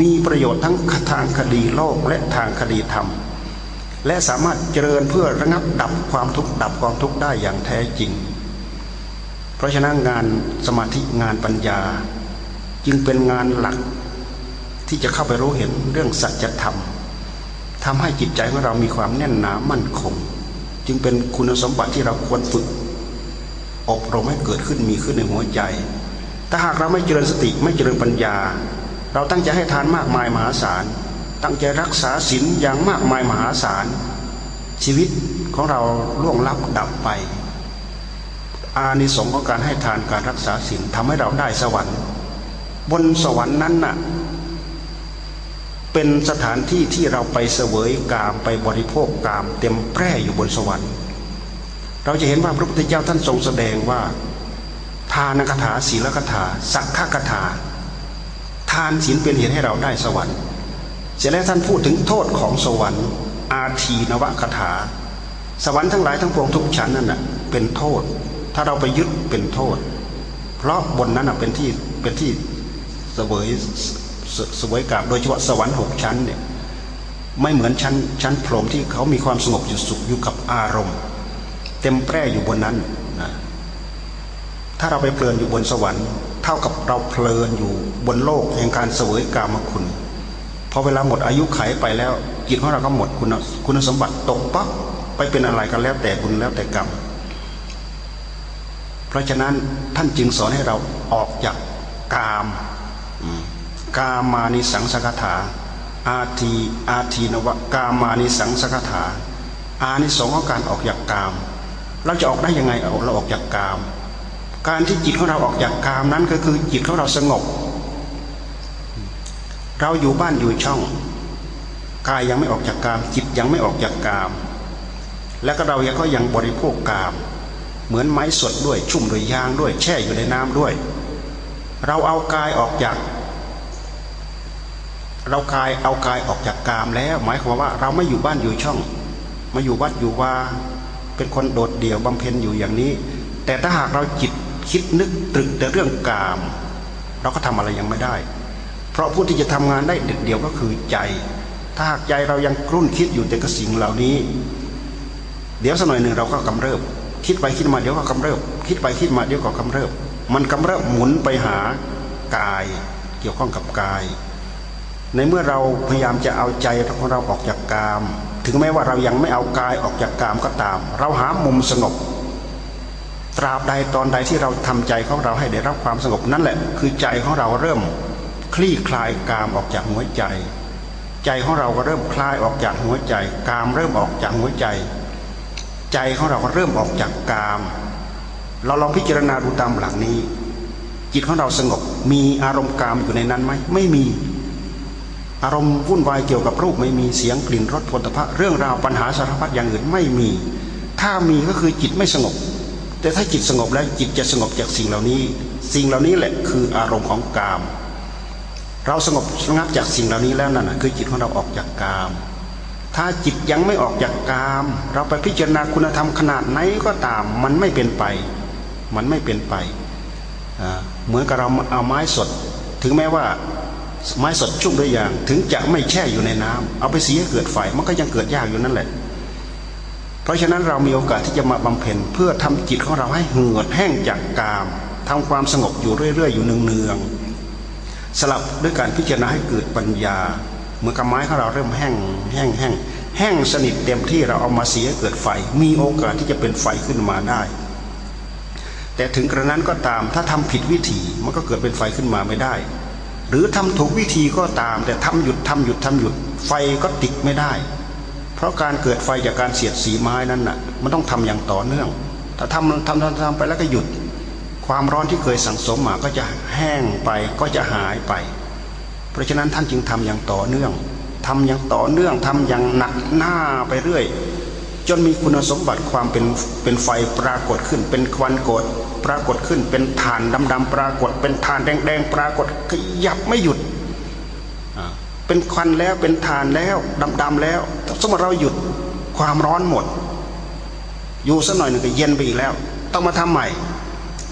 มีประโยชน์ทั้งทางคดีโลกและทางคดีธรรม และสามารถเจริญเพื่อระงับดับความทุกข์ดับความทุกข์ได้อย่างแท้จริง เพราะฉะนั้นงานสมาธิงานปัญญา จึงเป็นงานหลักที่จะเข้าไปรู้เห็นเรื่องสัจธรรมทำให้จิตใจของเรามีความแน่นหนามั่นคง จึงเป็นคุณสมบัติที่เราควรฝึก อบรมให้เกิดขึ้นมีขึ้นในหัวใจถ้าหากเราไม่เจริญสติไม่เจริญปัญญา เราตั้งใจให้ทานมากมายมหาศาล ตั้งใจรักษาศีลอย่างมากมายมหาศาล ชีวิตของเราล่วงลับดับไป อานิสงส์ของการให้ทานการรักษาศีลทำให้เราได้สวรรค์ บนสวรรค์นั้นน่ะเป็นสถานที่ที่เราไปเสวยกามไปบริโภคกาม เต็มแพร่อยู่บนสวรรค์ เราจะเห็นว่าพระพุทธเจ้าท่านทรงแสดงว่า ทานคาถาศีลคาถา สักขคาถา ทานศีลเป็นเหตุให้เราได้สวรรค์เสร็จแล้วท่านพูดถึงโทษของสวรรค์ อาทีนวคาถา สวรรค์ทั้งหลายทั้งปวงทุกชั้นนั่นน่ะเป็นโทษ ถ้าเราไปยึดเป็นโทษ เพราะบนนั้นน่ะเป็นที่เป็นที่เสวยสวยกาบโดยเฉพาะสวรรค์หกชั้นเนี่ยไม่เหมือนชั้นชั้นพรหมที่เขามีความสงบอยู่สุขอยู่กับอารมณ์ เต็มแปร่อยู่บนนั้นนะถ้าเราไปเพลินอยู่บนสวรรค์ เท่ากับเราเพลินอยู่บนโลกแห่งการเสวยกามคุณพอเวลาหมดอายุไขไปแล้วจิตของเราก็หมดคุณคุณสมบัติตกปั๊บไปเป็นอะไรกันแล้วแต่บุญแล้วแต่กรรม เพราะฉะนั้นท่านจึงสอนให้เราออกจากกามกามานิสังสกถา อาทีอาทีนวะกามานิสังสกถา อานิสงของการออกจากกาม เราจะออกได้ยังไงเอาเราออกจากกาม การที่จิตของเราออกจากกามนั้นก็คือจิตของเราสงบ เราอยู่บ้านอยู่ช่องกายยังไม่ออกจากกาม จิตยังไม่ออกจากกาม แล้วก็เรายังก็ยังบริโภคกาม เหมือนไม้สดด้วยชุ่มด้วยยางด้วยแช่อยู่ในน้ำด้วย เราเอากายออกจาก เรากายเอากายออกจากกามแล้ว หมายความว่าเราไม่อยู่บ้านอยู่ช่อง มาอยู่วัดอยู่ว่า เป็นคนโดดเดี่ยวบำเพ็ญอยู่อย่างนี้ แต่ถ้าหากเราจิตคิดนึกตรึกแต่เรื่องกาม เราก็ทำอะไรยังไม่ได้ เพราะผู้ที่จะทำงานได้เด็ดเดียวก็คือใจ ถ้าหากใจเรายังกรุ่นคิดอยู่แต่กับสิ่งเหล่านี้ เดี๋ยวสักหน่อยหนึ่งเราก็กำเริบ คิดไปคิดมาเดี๋ยวก็กำเริบ คิดไปคิดมาเดี๋ยวก็กำเริบ มันกำเริบหมุนไปหากาย เกี่ยวข้องกับกาย ในเมื่อเราพยายามจะเอาใจของเราออกจากกาม ถึงแม้ว่าเรายังไม่เอากายออกจากกามก็ตาม เราหามุมสงบ ตราบใดตอนใดที่เราทำใจของเราให้ได้รับความสงบนั่นแหละ คือใจของเราเริ่มคลี่คลายกามออกจากหัวใจ ใจของเราก็เริ่มคลายออกจากหัวใจ กามเริ่มออกจากหัวใจ ใจของเราก็เริ่มออกจากกาม เราลองพิจารณาดูตามหลังนี้ จิตของเราสงบมีอารมณ์กามอยู่ในนั้นไหมไม่มี อารมณ์วุ่นวายเกี่ยวกับรูปไม่มีเสียงกลิ่นรสผลิภัณฑ์เรื่องราวปัญหาสารพัดอย่างอื่นไม่มี ถ้ามีก็คือจิตไม่สงบ แต่ถ้าจิตสงบแล้วจิตจะสงบจากสิ่งเหล่านี้ สิ่งเหล่านี้แหละคืออารมณ์ของกาม เราสงบสงับจากสิ่งเหล่านี้แล้วนั่นคือจิตของเราออกจากกาม ถ้าจิตยังไม่ออกจากกาม เราไปพิจารณาคุณธรรมขนาดไหนก็ตาม มันไม่เป็นไป มันไม่เป็นไป เหมือนกับเราเอาไม้สด ถึงแม้ว่า ไม้สดชุ่มด้วยยาง ถึงจะไม่แช่อยู่ในน้ำเอาไปสีให้เกิดไฟมันก็ยังเกิดยากอยู่นั่นแหละ เพราะฉะนั้นเรามีโอกาสที่จะมาบำเพ็ญเพื่อทำจิตของเราให้เหือดแห้งจากกามทำความสงบอยู่เรื่อยๆอยู่เนืองๆสลับด้วยการพิจารณาให้เกิดปัญญาเมื่อกระไม้ของเราเริ่มแห้งแห้งแห้งแห้งสนิทเต็มที่เราเอามาเสียเกิดไฟ มีโอกาสที่จะเป็นไฟขึ้นมาได้แต่ถึงกระนั้นก็ตามถ้าทำผิดวิธีมันก็เกิดเป็นไฟขึ้นมาไม่ได้ หรือทำถูกวิธีก็ตาม แต่ทำหยุดทำหยุดทำหยุด ไฟก็ติดไม่ได้ เพราะการเกิดไฟจากการเสียดสีไม้นั้นน่ะ มันต้องทำอย่างต่อเนื่อง ถ้าทำทำทำทำไปแล้วก็หยุด ความร้อนที่เคยสังสมมาก็จะแห้งไปก็จะหายไป เพราะฉะนั้นท่านจึงทำอย่างต่อเนื่องทำอย่างต่อเนื่องทำอย่างหนักหน้าไปเรื่อย จนมีคุณสมบัติความเป็นเป็นไฟปรากฏขึ้น เป็นควันกด ปรากฏขึ้น เป็นฐานดำๆปรากฏ เป็นฐานแดงๆปรากฏขยับไม่หยุดเป็นควันแล้วเป็นฐานแล้วดำๆแล้วสมมติเราหยุดความร้อนหมด อยู่สักหน่อยหนึ่งก็เย็นไปอีกแล้ว ต้องมาทำใหม่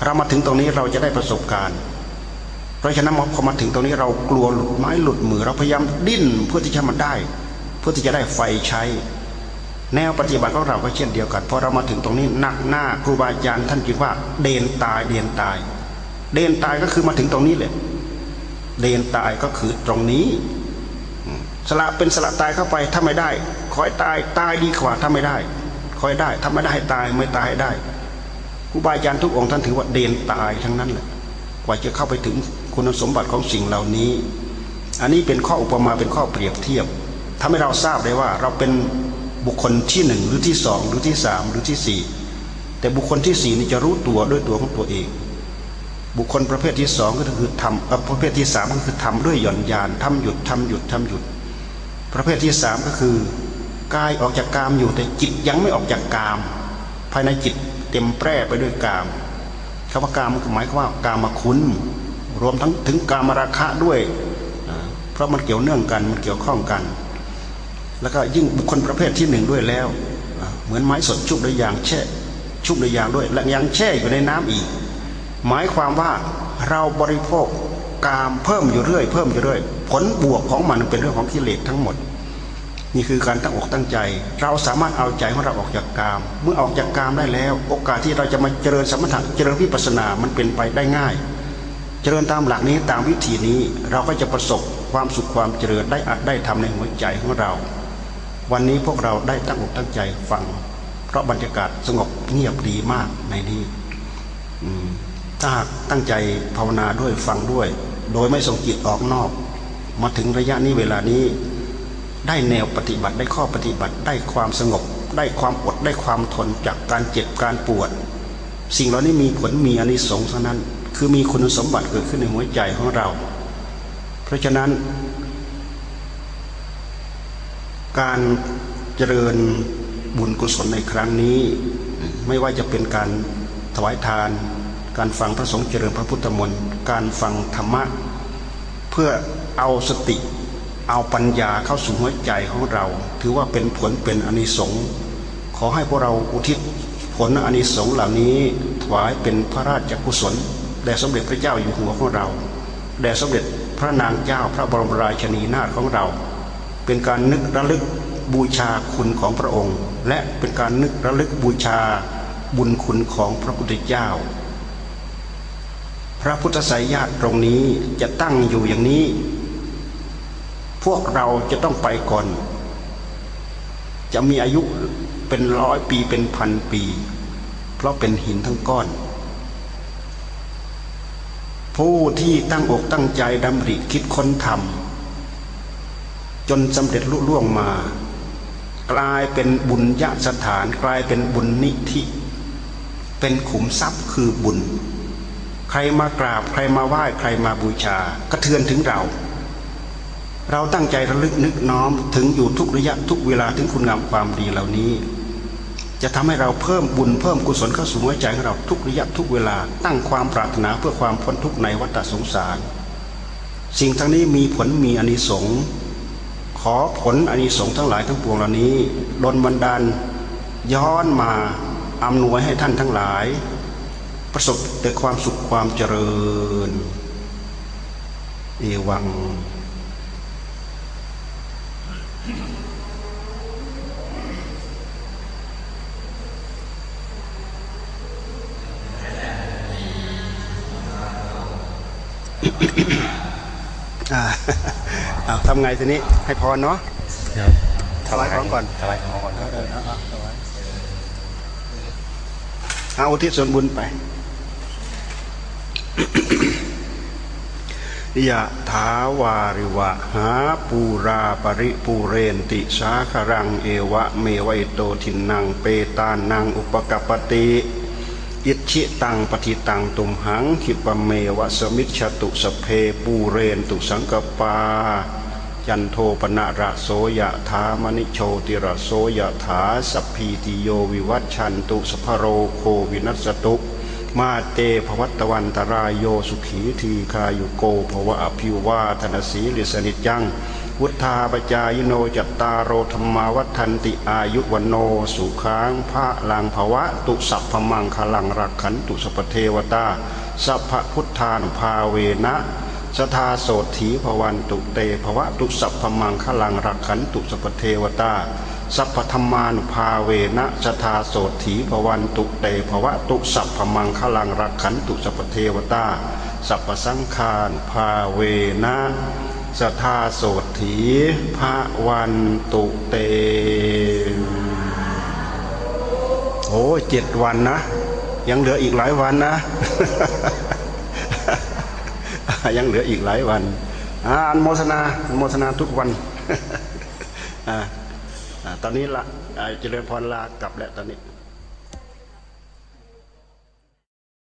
เรามาถึงตรงนี้เราจะได้ประสบการณ์ เพราะฉะนั้นพอมาถึงตรงนี้เรากลัวหลุดไม้หลุดมือ เราพยายามดิ้นเพื่อที่จะมาได้ เพื่อที่จะได้ไฟใช้ แนวปฏิบัติของเราก็เช่นเดียวกันพอเรามาถึงตรงนี้หนักหน้าครูบาอาจารย์ท่านคิดว่า เดนตายเดนตาย เดนตายก็คือมาถึงตรงนี้แหละเดนตายก็คือตรงนี้ สละเป็นสละตายเข้าไปถ้าไม่ได้คอยตายตายดีกว่าถ้าไม่ได้คอยได้ถ้าไม่ได้ตายไม่ตายได้ครูบาอาจารย์ทุกองค์ท่านถือว่าเดนตายทั้งนั้นแหละกว่าจะเข้าไปถึงคุณสมบัติของสิ่งเหล่านี้ อันนี้เป็นข้ออุปมาเป็นข้อเปรียบเทียบทำให้เราทราบได้ว่าเราเป็น บุคคลที่หนึ่งหรือที่สองหรือที่สามหรือที่สี่แต่บุคคลที่สี่นี่จะรู้ตัวด้วยตัวของตัวเอง บุคคลประเภทที่สองก็คือทำประเภทที่สามก็คือทำด้วยหย่อนยานทำหยุดทำหยุดทำหยุด ประเภทที่สามก็คือกายออกจากกามอยู่แต่จิตยังไม่ออกจากกาม ภายในจิตเต็มแปร่ไปด้วยกามคำว่ากามหมายความว่ากามคุณรวมทั้งถึงกามราคะด้วย เพราะมันเกี่ยวเนื่องกันมันเกี่ยวข้องกัน แล้วก็ยิ่งบุคคลประเภทที่หนึ่งด้วยแล้ว เหมือนไม้สดชุบด้วยยางแช่ชุบด้วยยางด้วย และยังแช่อยู่ในน้ำอีก หมายความว่าเราบริโภคกามเพิ่มอยู่เรื่อยเพิ่มอยู่เรื่อยผลบวกของมันเป็นเรื่องของกิเลสทั้งหมด นี่คือการตั้งอกตั้งใจ เราสามารถเอาใจของเราออกจากกาม เมื่อออกจากกามได้แล้ว โอกาสที่เราจะมาเจริญสมถะเจริญวิปัสสนามันเป็นไปได้ง่าย เจริญตามหลักนี้ตามวิธีนี้เราก็จะประสบความสุขความเจริญได้อัดได้ทำในหัวใจของเรา วันนี้พวกเราได้ตั้งอกตั้งใจฟัง เพราะบรรยากาศสงบเงียบดีมากในนี้ถ้าหากตั้งใจภาวนาด้วยฟังด้วย โดยไม่ส่งจิตออกนอก มาถึงระยะนี้เวลานี้ ได้แนวปฏิบัติได้ข้อปฏิบัติได้ความสงบ ได้ความอดได้ความทนจากการเจ็บการปวด สิ่งเหล่านี้มีผลมีอนิสงส์เท่านั้น คือมีคุณสมบัติเกิดขึ้นในหัวใจของเรา เพราะฉะนั้น การเจริญบุญกุศลในครั้งนี้ ไม่ว่าจะเป็นการถวายทาน การฟังพระสงฆ์เจริญพระพุทธมนต์การฟังธรรมะเพื่อเอาสติเอาปัญญาเข้าสู่หัวใจของเรา ถือว่าเป็นผลเป็นอนิสงส์ขอให้พวกเราอุทิศผลอนิสงส์เหล่านี้ถวายเป็นพระราชกุศลแด่สมเด็จพระเจ้าอยู่หัวของเราแด่สมเด็จพระนางเจ้าพระบรมราชินีนาถของเรา เป็นการนึกระลึกบูชาคุณของพระองค์ และเป็นการนึกระลึกบูชาบุญคุณของพระพุทธเจ้า พระพุทธไสยญาติตรงนี้จะตั้งอยู่อย่างนี้ พวกเราจะต้องไปก่อน จะมีอายุเป็นร้อยปีเป็นพันปี เพราะเป็นหินทั้งก้อน ผู้ที่ตั้งอกตั้งใจดำริคิดค้นทำ จนสำเร็จลุล่วงมา กลายเป็นบุญญสถาน กลายเป็นบุญนิธิเป็นขุมทรัพย์คือบุญ ใครมากราบ ใครมาไหว้ใครมาบูชากระเทือนถึงเรา เราตั้งใจระลึกนึกน้อมถึงอยู่ทุกระยะทุกเวลาถึงคุณงามความดีเหล่านี้ จะทำให้เราเพิ่มบุญเพิ่มกุศลเข้าสู่หัวใจของเราทุกระยะทุกเวลา ตั้งความปรารถนาเพื่อความพ้นทุกข์ในวัฏสงสาร สิ่งทั้งนี้มีผลมีอนิสงส์ ขอผลอนิสงส์ทั้งหลายทั้งปวงเหล่านี้ดลบันดาลย้อนมาอำนวยให้ท่านทั้งหลาย ประสบแต่ความสุขความเจริญ เอวังอ่า ทำไงทีนี้ให้พรเนาะถวายของก่อนถวายของก่อนเอาอุทิศส่วนบุญไปยะถาวาริวะหาปูราปริปูเรนติสาครังเอวะเมวัยโตทินนางเปตานังอุปกปติ อิชิ ตังปฏิตังตุมหังขิปเมวะสมิชตุสเพปูเรนตุสังกปาจันโทปนะระโสยะถามณิโชติระโสยะถาสัพพีติโยวิวัตชันตุสภโรโควินัสตุมาเตภวัตวันตรายโยสุขีทีคายุโกภวะอภิวาธนสีลิสนิจัง วุธาปจายโนจัตตารโรธรรมาวัฒนติอายุวันโนสุขังพระลังภวะ ตุสัพพมังคลังรักขันตุสปเทวตา สัพพพุทธานุภาเวนะสทาโสถีภวันตุเตภวะตุสัพพมังคลังรักขันตุสปเทวตา สัพพธรรมานุภาเวนะสทาโสถีภวันตุเตภวะตุสัพพมังคลังรักขันตุสัพเทวตา สัพพสังฆานภาเวนะ สทาโสถีภวันตุเต โอ้เจ็ดวันนะ ยังเหลืออีกหลายวันนะ ยังเหลืออีกหลายวันอ่าอนุโมทนาโมทนาทุกวันอ่าตอนนี้ละเจริญพรลากลับแล้วตอนนี้